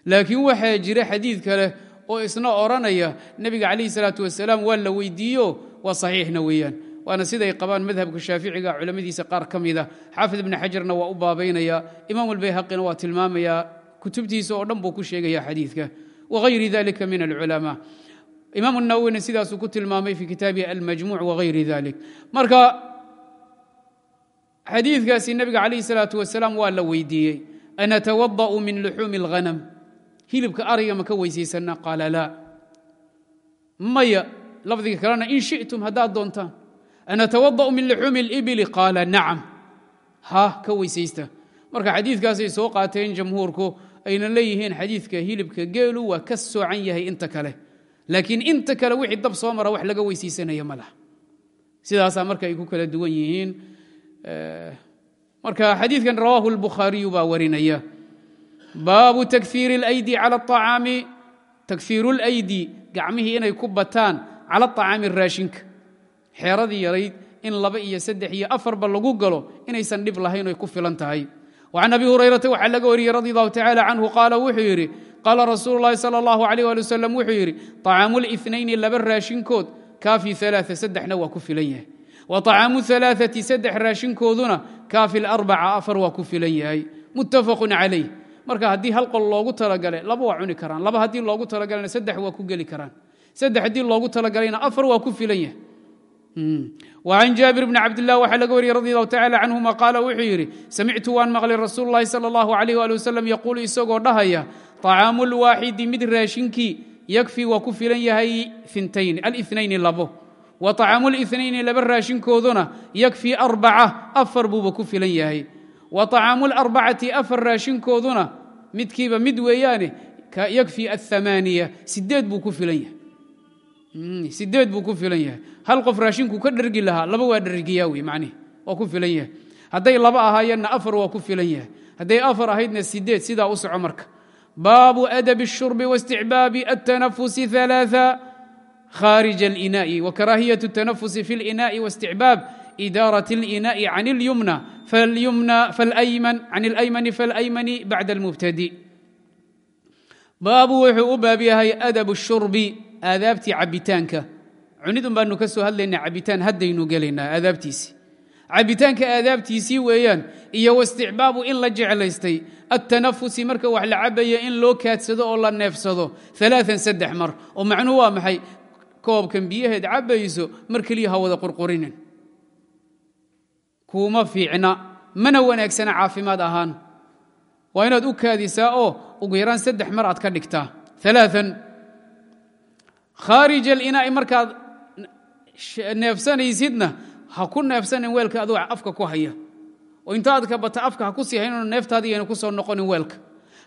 Laakiin waxaa jira xadiid kale oo isna odhanaya nebiga calayhi salaatu wasalaam waa la weydiiyo waa saxiixna weeyaan. Waana siday qabaan madhabka shaaficiga culammadiisa qaar ka mida xaafid ibni xajarna waa u baabaynaya imaam albayhaqina waa tilmaamayaa kutubtiisa oo dhan buu ku sheegaya xadiidka. Wغayri dalika min alculamaa imaam nawowina sidaasuu ku tilmaamay fi kitaabihi almajmuuc wغayri dalik marka xadiikaasi nebiga calayh salaau wasalaam waa la weydiiyey anatawada'u min luxuumi اlhanam hilibka ariga maka weysaysanaa qaala laa. Maya lafdiga kalena in shitum haddaad doontaan. Anatawada'u min luxuumi اlibili qaala nacam. Ha ka weysaysta. Marka xadiikaasay soo qaateen jamhuurku ayna leeyihiin xadiidka hilibka geelu waa ka soocan yahay inta kale. Laakiin inta kale wixii dab soo mara wax laga weysaysanaya ma laha. Sidaasaa marka ay ku kala duwan yihiin marka xadiidkan rawaahu اlbukhaariyu baa warinaya baabu takfiir اlaydi cala acaami takfiiru اlaydi gacmihii inay ku bataan cala acaami raashinka xeeradii yarayd in laba iyo saddex iyo afarba lagu galo inaysan dhib lahayn oy ku filan tahay وcan abi hurayrata waxaa laga wariyey radi allahu tacala canhu qaala wuxuu yidhi qaala rasuulu اllahi salى اllahu alيh ali wasalam wuxuu yidhi طacaamu اlithnayni laba raashinkood kaafi ثalaaثa saddexna waa ku filan yahay wa طacaamu ثalaaثati saddex raashinkooduna kaafi اlarbaca afar waa ku filan yahay muttafaqu calayh marka haddii hal qol loogu talagale laba waa cuni karaan laba haddii loogu talagalena saddex waa ku geli karaan saddex haddii loogu talagalayna afar waa ku filan yahay وعن jاaبر بن cabdالله waxaa laga wariyey radi الlه tacالى canهuma qaala wuxuu yidhi samictu waan maqlay rasuul الlahi salى الlaه عalيه ali waslm yaquulu isagoo dhahaya طacaamu اlwaaxidi mid raashinkii yakfi waa ku filan yahay alاثنayni labo wa طacaamu اlاثنayni laba raashinkooduna yakfi arbaca afar buuba ku filan yahay wa طacaamu اlarbacati afar raashinkooduna midkiiba mid weeyaane yakfi aلثamaaniya sideed buu ku filan yahay sideed buu ku filan yahay hal qof raashinku ka dhergi lahaa laba waa dhergiyaa wey macnihi waa ku filan yahay hadday laba ahaayeenna afar waa ku filan yahay hadday afar ahaydna sideed sidaa u soco marka baabu adabi الshurbi واsticbaabi الtanafusi ثaلaaثa khaarij اlإinaaءi وkaraahiyaة الtanafusi fi اlإinaaءi واsticbaab إdaaraة الإinaaءi can اlyumna can اlأymani faاlأymani bacda اlmubtadi baabu wuxuu u baab yahay adab الshurbi aadaabtii cabitaanka cunidun baanu ka soo hadlaynaa cabitaan haddaynu gelaynaa aadaabtiisii cabitaanka aadaabtiisii weeyaan iyo wasticbaabu in la jeclaystay attanafusi marka wax la cabaya in loo kaadsado oo la neefsado alaaan saddex mar oo macnuhu waa maxay koobkan biyaheed cabbayso mar keliya ha wada qurqurinin. Kuuma fiicna mana wanaagsana caafimaad ahaan. Waa inaad u kaadisaa oo ugu yaraan saddex mar aad ka dhigtaa. Alaaan khaarij alinaa'i markaad neefsanaysidna ha ku neefsanin weelka adoo afka ku haya. Oo intaad ka bata afka ha ku sii haynoo neeftaadi yayna ku soo noqonin weelka.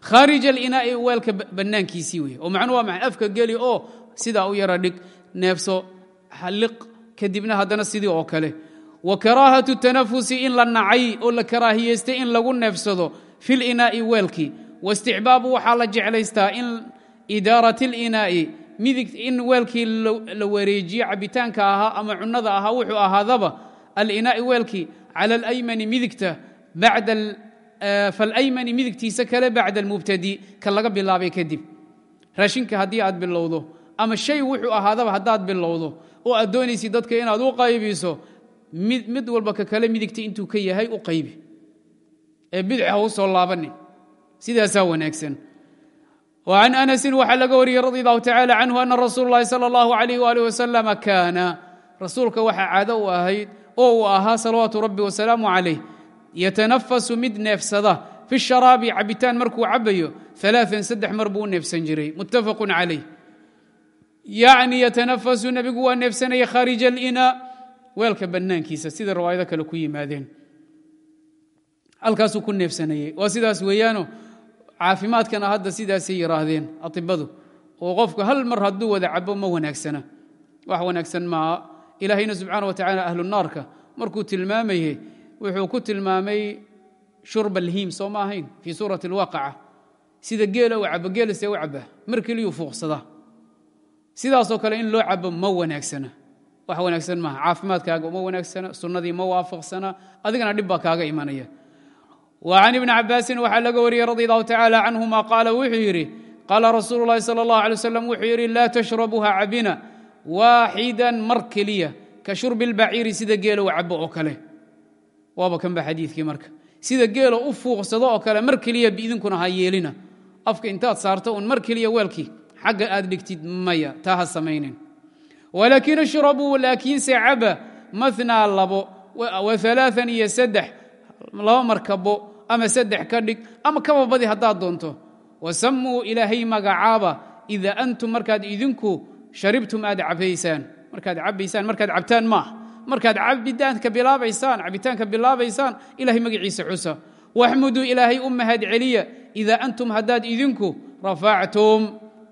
Khaarij alinaa'i weelka bannaankiisii wey oo macnuu waa maxay afka geli oo sidaa u yara dhig neefso halliq kadibna haddana sidii oo kale. Wa karaahatu tanafusi in la nacay oo la karaahiyaystay in lagu neefsado fi linaa'i weelkii waisticbaabu waxaa la jeclaystaa in idaarat اlinaa'i midig in weelkii la wareejiye cabitaanka ahaa ama cunada ahaa wuxuu ahaadaba alinaa'i weelkii cala alaymani midigta faalaymani midigtiisa kale bacda almubtadi ka laga bilaabay kadib. Raashinka haddii aad bilowdo ama shay wuxuu ahaadaba haddaad bilowdo oo aad doonaysid dadka inaad u qaybiso mid walba ka kale midigta intuu ka yahay u qaybi ee bidix ha u soo laabanin sidaasaa wanaagsan وعن أنس waxaa laga wariyey رضي الله تعالى عنه أن رsuل اللhi صلى الله عليه وaله وسلم كاna rasuulka waxaa caado u ahayd oo uu ahaa salawaatu rabbi wasalaamu calayh yatanafasu mid neefsada fi sharaabi cabitaan markuu cabayo alaaan saddex mar buu u neefsan jiray muttafaqun calayh yacni yatanafasu nebigu waa neefsanaya khaarij alinaa weelka bannaankiisa sida riwaayado kale ku yimaadeen. Halkaasuu ku neefsanayey waa sidaas weeyaano caafimaadkana hadda sidaasay yidhaahdeen atibadu oo qofku hal mar hadduu wada cabo ma wanaagsana. Wax wanaagsan maaha. Ilaahayna subxaana wa tacala ahlu markuu tilmaamayey wuxuu ku tilmaamay shurba alhiim soo ma ahayn fii suurati alwaqaca sida geela u cabo geelasee u caba mar keliyuu fuuqsadaa sidaasoo kale in loo cabo ma wanaagsana. Wax wanaagsan maaha. Caafimaadkaaga uma wanaagsana. Sunnadii ma waafaqsana. Adigana dhib baa kaaga imanaya. Wa can ibni cabaasin waxaa laga wariyey radi allahu tacaala canhuma qaala wuxuu yidhi qaala rasuulu llahi sala allahu alay wasalam wuxuu yidhi laa tashrabuha cabina waaxidan mar keliya ka shurbi lbaciiri sida geela u cabo oo kale. Waaba kan ba xadiidkii marka. Sida geela u fuuqsado oo kale mar keliya biidinkuna xagga aad dhigtid maya taa ha samaynin. Walaakin ishrabuu laakiinse caba mathnaa labo wa alaaan iyo saddex laba markabo ama saddex ka dhig ama kaba badi haddaad doonto. Wasammuu ilaahay magacaaba ida antum markaad idinku sharibtum aad cabaysaan markaad cabaysaan markaad cabtaan maaha markaad cabitaanka bilaabaysaan cabitaanka bilaabaysaan ilahay magaciisa xusa waxmuduu ilaahay u mahad celiya idaa antum haddaad idinku rafactum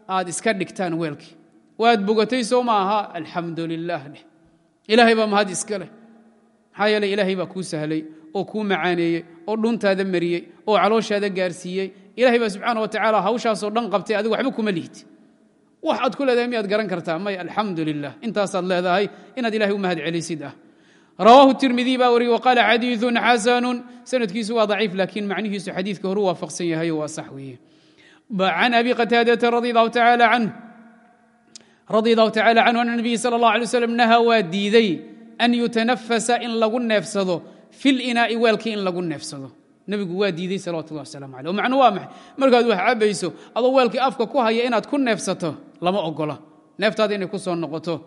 aad iska dhigtaan weelkii. Waad bogatay soo ma aha? Alxamdu lilah dheh ilaahay baa mahad iska leh. Maxaa yeele ilaahay baa kuu sahlay oo kuu macaaneeyey oo dhuntaada mariyey oo calooshaada gaarsiiyey. Ilahay baa subxaana wa tacaala hawshaasoo dhan qabtay adigu waxba kuma lihid. Wax aad ku leedahay miyaad garan kartaa? May alxamdu lilah intaasaad leedahay inaad ilahay u mahad celisid ah. Rawaahu tirmidiy baa wariyey waqaala xadiiثun xasanun. Sanadkiisu waa daciif laakiin macnihiisu xadiidka horu waafaqsan yahay waa sax weeye can abi qataadata radi allahu tacaala canhu ana nabiyi sala allah alay waslam naha waa diiday an yutanafasa in lagu neefsado fi linaa'i weelkii in lagu neefsado nebigu waa diiday salawatullah waslamu aleh macnu waa maxay markaad wax cabayso adoo weelkii afka ku haya inaad ku neefsato lama ogola neeftaada inay ku soo noqoto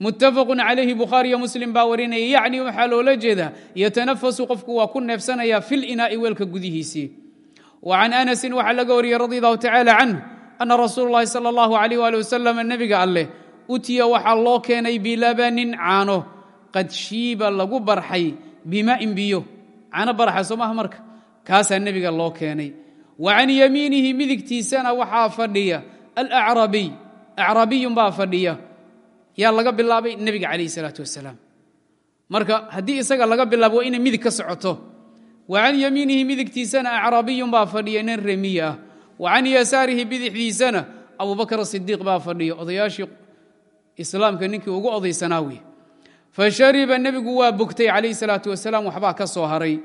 muttafaqun calayhi bukhaariyo muslim baa warinaya yacni waxaa loola jeedaa yatanafasu qofku waa ku neefsanaya fi linaa'i weelka gudihiisii wa can anasin waxaa laga wariyey radi allahu tacaala canh ana rasuul اllahi salى اllahu alayh ali wasalam nebiga alleh utiya waxaa loo keenay bilabanin caano qad shiiba lagu barxay bima'in biyo caano barxa soo maha marka kaasaa nebiga loo keenay wa can yamiinihi midigtiisana waxaa fadhiya alacrabiy acrabiyun baa fadhiya yaa laga bilaabay nebiga calayh salaatu wasalaam marka haddii isaga laga bilaabo waa inay midig ka socoto wa can yamiinihi midigtiisana acrabiyun baa fadhiya nin remiya. Ah wa can yasaarihi bidixdiisana abubakr asidiiq baa fadhiya. Odayaashii islaamka ninkii ugu odaysanaa wey fashariba nebigu waa bogtay calayh salaatu wasalaam waxbaa ka soo haray.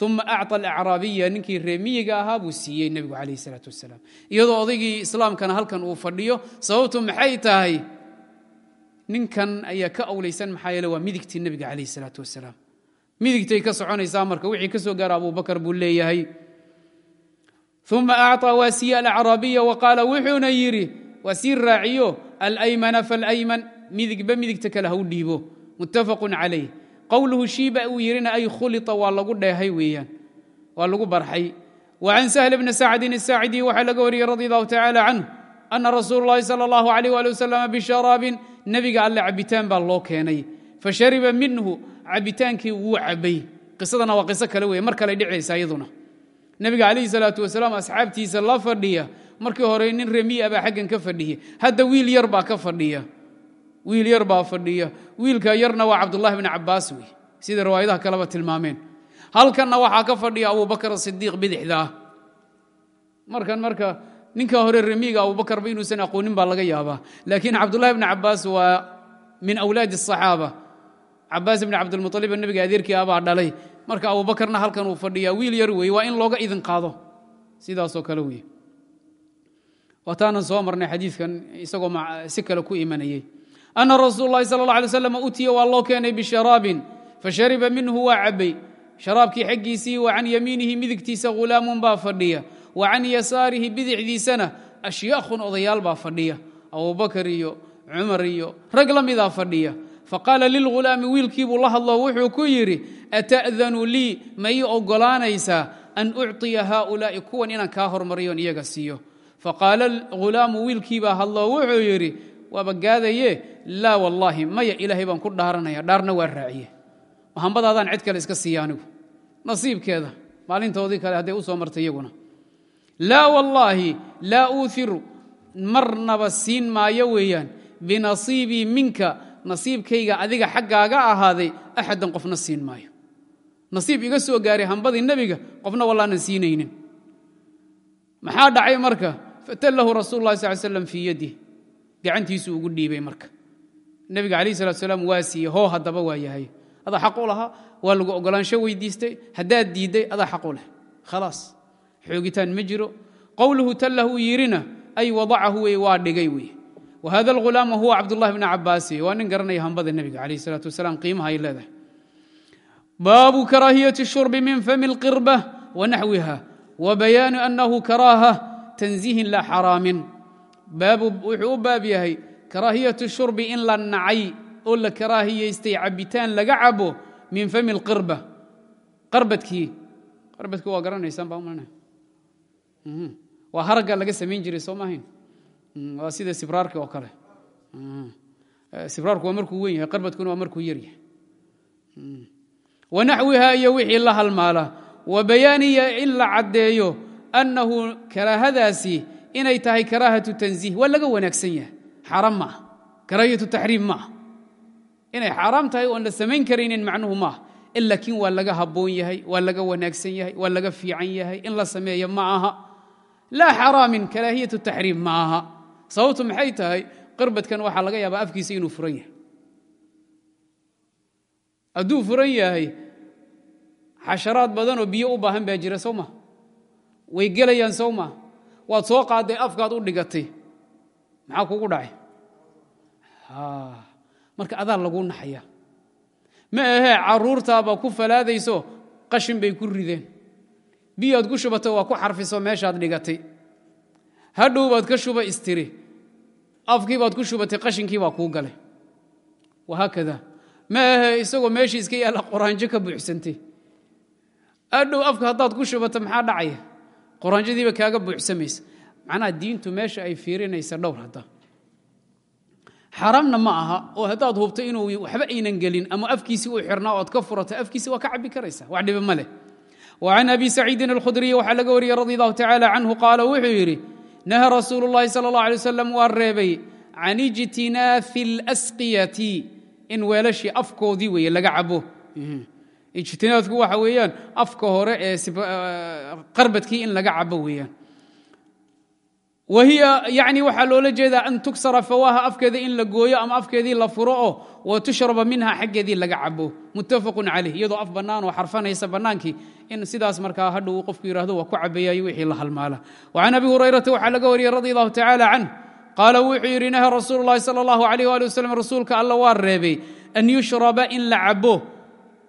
Uma acطa alacraabiya ninkii reemiyiga ahaa buu siiyey nebigu calayh salaatu wasalaam. Iyadoo odaygii islaamkana halkan uu fadhiyo sababtu maxay tahay? Ninkan ayaa ka awlaysan maxaa yeele waa midigtii nebiga calayh salaatu wasalaam midigtay ka soconaysaa marka wixii ka soo gaara abubakar buu leeyahay uma acطى waa siiye alacraabiya waqaala wuxuuna yidhi waa sii raaciyo alaymana falayman midigba midigta kale ha u dhiibo muttafaqu calayh qowluhu shiiba uu yidhina ay khulita waa lagu dheehay weeyaan waa lagu barxay wa can sahl bni sacdin asaacidi waxaa laga wariyey radi allahu tacaala canh ana rasuul اllahi salى اllahu alayh ali wasalam bisharaabin nebiga alle cabitaan baa loo keenay fashariba minhu cabitaankii wuu cabay qisadana waa qiso kale weye mar kale dhicaysa iyaduna. Nebiga calayhi salaatu wasalaam asxaabtiisa la fadhiya. Markii hore nin remiya baa xaggan ka fadhiya. Hadda wiil yar baa ka fadhiya. Wiil yar baa fadhiya. Wiilka yarna waa cabdullahi bni cabaas wey sida riwaayadaha kaleba tilmaameen. Halkanna waxaa ka fadhiya abubakr asidiiq bidixda. Ah markan marka ninka hore remiga abubakarba inuusan aqoonin baa laga yaabaa. Laakiin cabdullahi bni cabaas waa min awlaadi asaxaaba cabaas bni cabdilmualiba nebiga adeerkii abaa dhalay. Marka abubakarna halkan uu fadhiyaa wiil yar weeye waa in looga idin qaado. Sidaasoo kale weye waataanan soo marnay xadiidkan isagoo si kale ku imanayey ana rasuul lahi sal la alay slam utiya waa loo keenay bisharaabin fashariba minhu waa cabay. Sharaabkii xaggiisii wa can yamiinihi midigtiisa hulaamun baa fadhiya wa can yasaarihi bidixdiisana ashyaakhun odayaal baa fadhiya. Abubakar iyo cumar iyo rag la midaa fadhiya faqaala lilghulaami wiilkiibuu la hadlo wuxuu ku yidhi ata'danu lii ma ii oggolaanaysaa an ucطiya haaulaa'i kuwan inaan kaa hormariyoon iyaga siiyo. Faqaala hulaamu wiilkiibaa hadlo wuxuu yidhi waaba gaadaye laa wallaahi maya ilaahay baan ku dhaaranaya dhaarna waa raaciye. Hambadaadaan cid kale iska siiya anigu. Nasiibkeeda maalintoodii kale hadday u martay iyaguna. Laa wallaahi laa uuhiru marnaba siin maayo weeyaan. Binasiibii minka nasiibkayga adiga xaggaaga ahaaday axadan qofna siin maayo. Nasiib iga soo gaaray hambadii nebiga qofna wallaanan siinaynin. Maxaa dhacay marka? Fatallahu rasuul lah sal slam fii yadih gacantiisuu ugu dhiibay marka. Nebiga calayh salatu salaam waa siiyey hoo haddaba waa yahay. Adaa xaq lahaa? Waa lagu ogolaansho weydiistay. Haddaad diidday adaa xaq u leh. Khalaas. Xoogitaan ma jiro. Qowluhu tallah uu ay wadacahu wey waa dhigay wey wa hada alghulaam huwa cabdullahi bni cabaasi waa nin garanaya hambada nebiga calayh salatu wasalaam qiimaha ay leedahay baabu karaahiyati shurbi min fami اlqirba wanaxwiha wa bayaanu annahu karaaha tanziihin la xaraamin baabu wuxuu u baab yahay karaahiyatu shurbi in la nacay oo la karaahiyaystay cabitaan laga cabo min fami اlqirba qarbadkii qarbadkii waa garanaysaan umalna waa haragga laga waa sida sibraarka oo kale. Sibraarku waa markuu wen yahay qarbadkuna waa markuu yar yahay. Wanaxwiha iyo wixii la halmaala. Wa bayaaniya in la caddeeyo annahu karaahadaasi inay tahay karaahatu tanziih. Waa laga wanaagsan yahay. Xaaraam ma ah karaahiyatu taxriim ma ah inay xaaraam tahay oon la samayn karaynin macnuhu ma ah laakiin waa laga habboon yahay waa laga wanaagsan yahay waa laga fiican yahay. In la sameeyo ma aha. Laa xaraamin karaahiyatu taxriim ma aha sababtu maxay tahay qirbadkan waxaa laga yaabaa afkiisa inuu furan yahay. Hadduu furan yahay xasharaad badanoo biyo u baahan baa jira sow ma? Way gelayaan sow ma? Waad soo qaadday afkaad u dhigatay. Maxaa kugu dhacay? Marka adaa laguu naxaya ma ahee caruurtaaba ku falaadayso qashin bay ku rideen. Biyaad ku shubato waa ku xarfiso meeshaad dhigatay hadhow baad ka shuba istiri. Afkii baad ku shubatay qashinkii baa kuu galay. Wahaakada ma isagoo meeshii iska yaalla qoraanjo ka buuxsantay. Hadhow afka haddaad ku shubato maxaa dhacaya? Qoraanjadiiba kaaga buuxsamaysa. Macnaha diintu meesha ay fiirinaysa dhowr hadda. Xaaraamna ma aha oo haddaad hubto inuu waxba aynan gelin ama afkiisii uu xirnaa ood ka furato afkiisi waa ka cabi karaysa. Wax dhiba ma leh. Wa can abi saciidin alkhudriy waxaa laga wariyey radi allahu tacaala canhu naha rasuulu llahi sala allah alay wasalam waa reebay can ijtinaafi اlasqiyati in weelashii afkoodii weeye laga cabo ijtinaadku waxa weeyaan afka hore ee qarbadkii in laga cabo weeyaan wahiya yani waxaa loola jeedaa an tuksara fawaaha afkeeda in la gooyo ama afkeedii la furo oo wa tushraba minha xaggeedii laga cabo muttafaqun calayh iyadoo af bannaan oo xarfanaysa bannaankii in sidaas markaa hadha uu qofku yidhahdo waa ku cabayayo wixii la halmaala. Wa can abi hurayrata waxaa laga wariyey radi allahu tacaala canh qaala wuxuu yidhi naha rasuulu llahi allahu alayh ali wasalam rasuulka alla waa reebay an yushraba in la cabo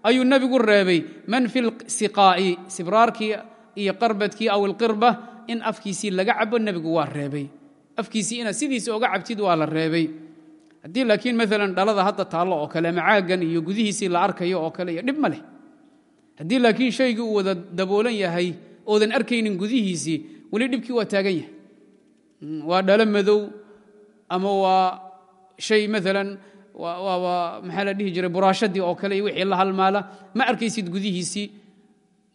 ayuu nebigu reebay man fi lsiqaa'i sibraarkii iyo qarbadkii aw ilqirba in afkiisii laga cabo nebigu waa reebay. Afkiisii inaad sidiisa oga cabtid waa la reebay. Haddii laakiin maalan dhalada hadda taallo oo kale ama iyo gudihiisii la arkayo oo kale iyo dhib ma leh haddii laakiin shaygii uu wada daboolan yahay oodan arkaynin gudihiisii weli dhibkii waa taagan yahay. Waa dhalo madow ama waa shay maalan maxaa la dhihi jiray buraashadii oo kale iyo wixii la halmaala ma arkaysid gudihiisii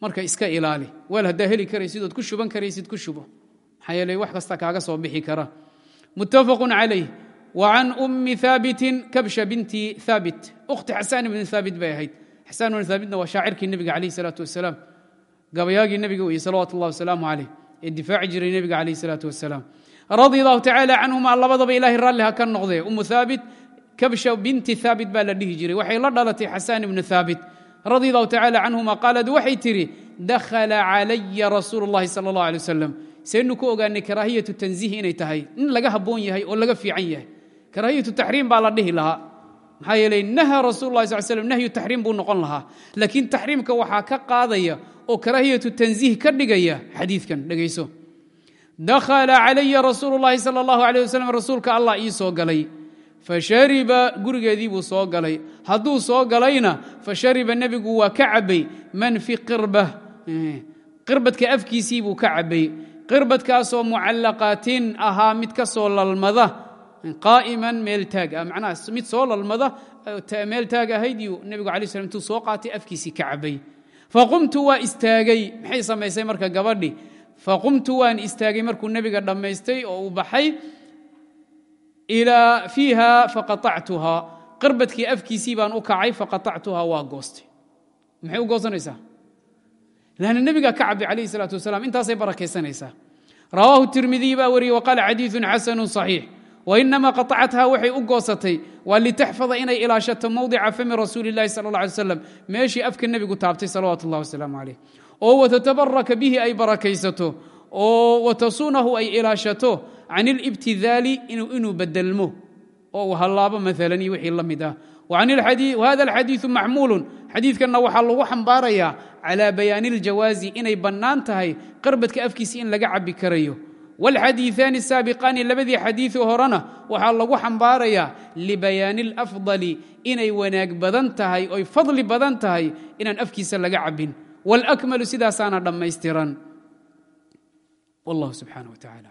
marka iska ilaali. Weel haddaa heli karaysid ood ku shuban karaysid ku shubo. Maxaa yeele wax kasta kaaga soo bixi kara. Muttafaqun calayh. Wa can ummi haabitin kabsha binti haabit ukhti xasaan ibni haabit bay ahayd xasaan ibni haabitna waa shaacirkii nebiga calayh salaatu wasalaam gabayaagii nebiga weye salawaatu ullah wasalaamu calayh ee difaaci jiray nebiga calayh salaatu wasalaam radia allahu tacaala canhuma labadaba ilaahay raalli ha ka noqdee. Ummu haabit kabsha binti haabit baa la dhihi jiray. Waxay la dhalatay xasaan ibnu haabit radi allahu tacala canhuma qaalad waxay tidhi dakhala calaya rasuulu اllahi sala اllah alay wasalam saynu ku ogaanay karaahiyatu tanziih inay tahay. In laga habboon yahay oo laga fiican yahay. Karaahiyatu taxriim baa la dhihi lahaa maxaa yeeley naha rasul lah sal slm nahyu taxriim buu noqon lahaa laakiin taxriimka waxaa ka qaadaya oo karaahiyatu tanziih ka dhigaya xadiidkan dhegayso dakhala calaya rasuulu اllahi sala اllahu alيh wasalam rasuulka allah ii soo galay fashariba gurigeedii buu soo galay hadduu soo galayna fashariba nebigu waa ka cabbay man fi qirba qirbadka afkiisii buu ka cabbay qirbadkaasoo mucallaqaatin ahaa mid ka soo lalmada qaa'iman meel taag ah macnaha mid soo lalmada meel taag ahayd yuu nebigu alay slam intuu soo qaatay afkiisii ka cabbay faqumtu waa istaagay maxay samaysay marka gabadhi faqumtu waan istaagay markuu nebiga dhammaystay oo uu baxay fiiha faqaactuhaa qirbadkii afkiisii baan u kacay faqaactuhaa waa goostay maxay u goosanaysaa lanna nebigaa ka cabay calayhi salaatu wasalaam intaasay barakaysanaysaa rawaahu tirmidiy baa wariyey waqaala xadiiثun xasanu صaxiix wainamaa qaacathaa waxay u goosatay waa litaxfada inay ilaashato mawdica fami rasuuli lahi sal la alay slam meeshii afka nebigu taabtay salawat lah wasalaamu alayh. Oo watatabaraka bihi ay barakaysato. Oo watasuunahu ay ilaashato. Can ilibtidaali inuu bedelmo oo uu hallaabo maalan iyo wixii la mid ah. Hada alxadiiu maxmuulu xadiidkanna waxaa lagu xambaarayaa calaa bayaani اljawaazi inay bannaan tahay qarbadka afkiisa in laga cabbi karayo wاlxadiiثaani الsaabiqaani labadii xadiiثu horena waxaa lagu xambaarayaa libayaani اlafضali inay wanaag badan tahay oy fadli badan tahay inaan afkiisa laga cabin wاlakmalu sidaasaana dhammaystiran wallah subxanaه w tacala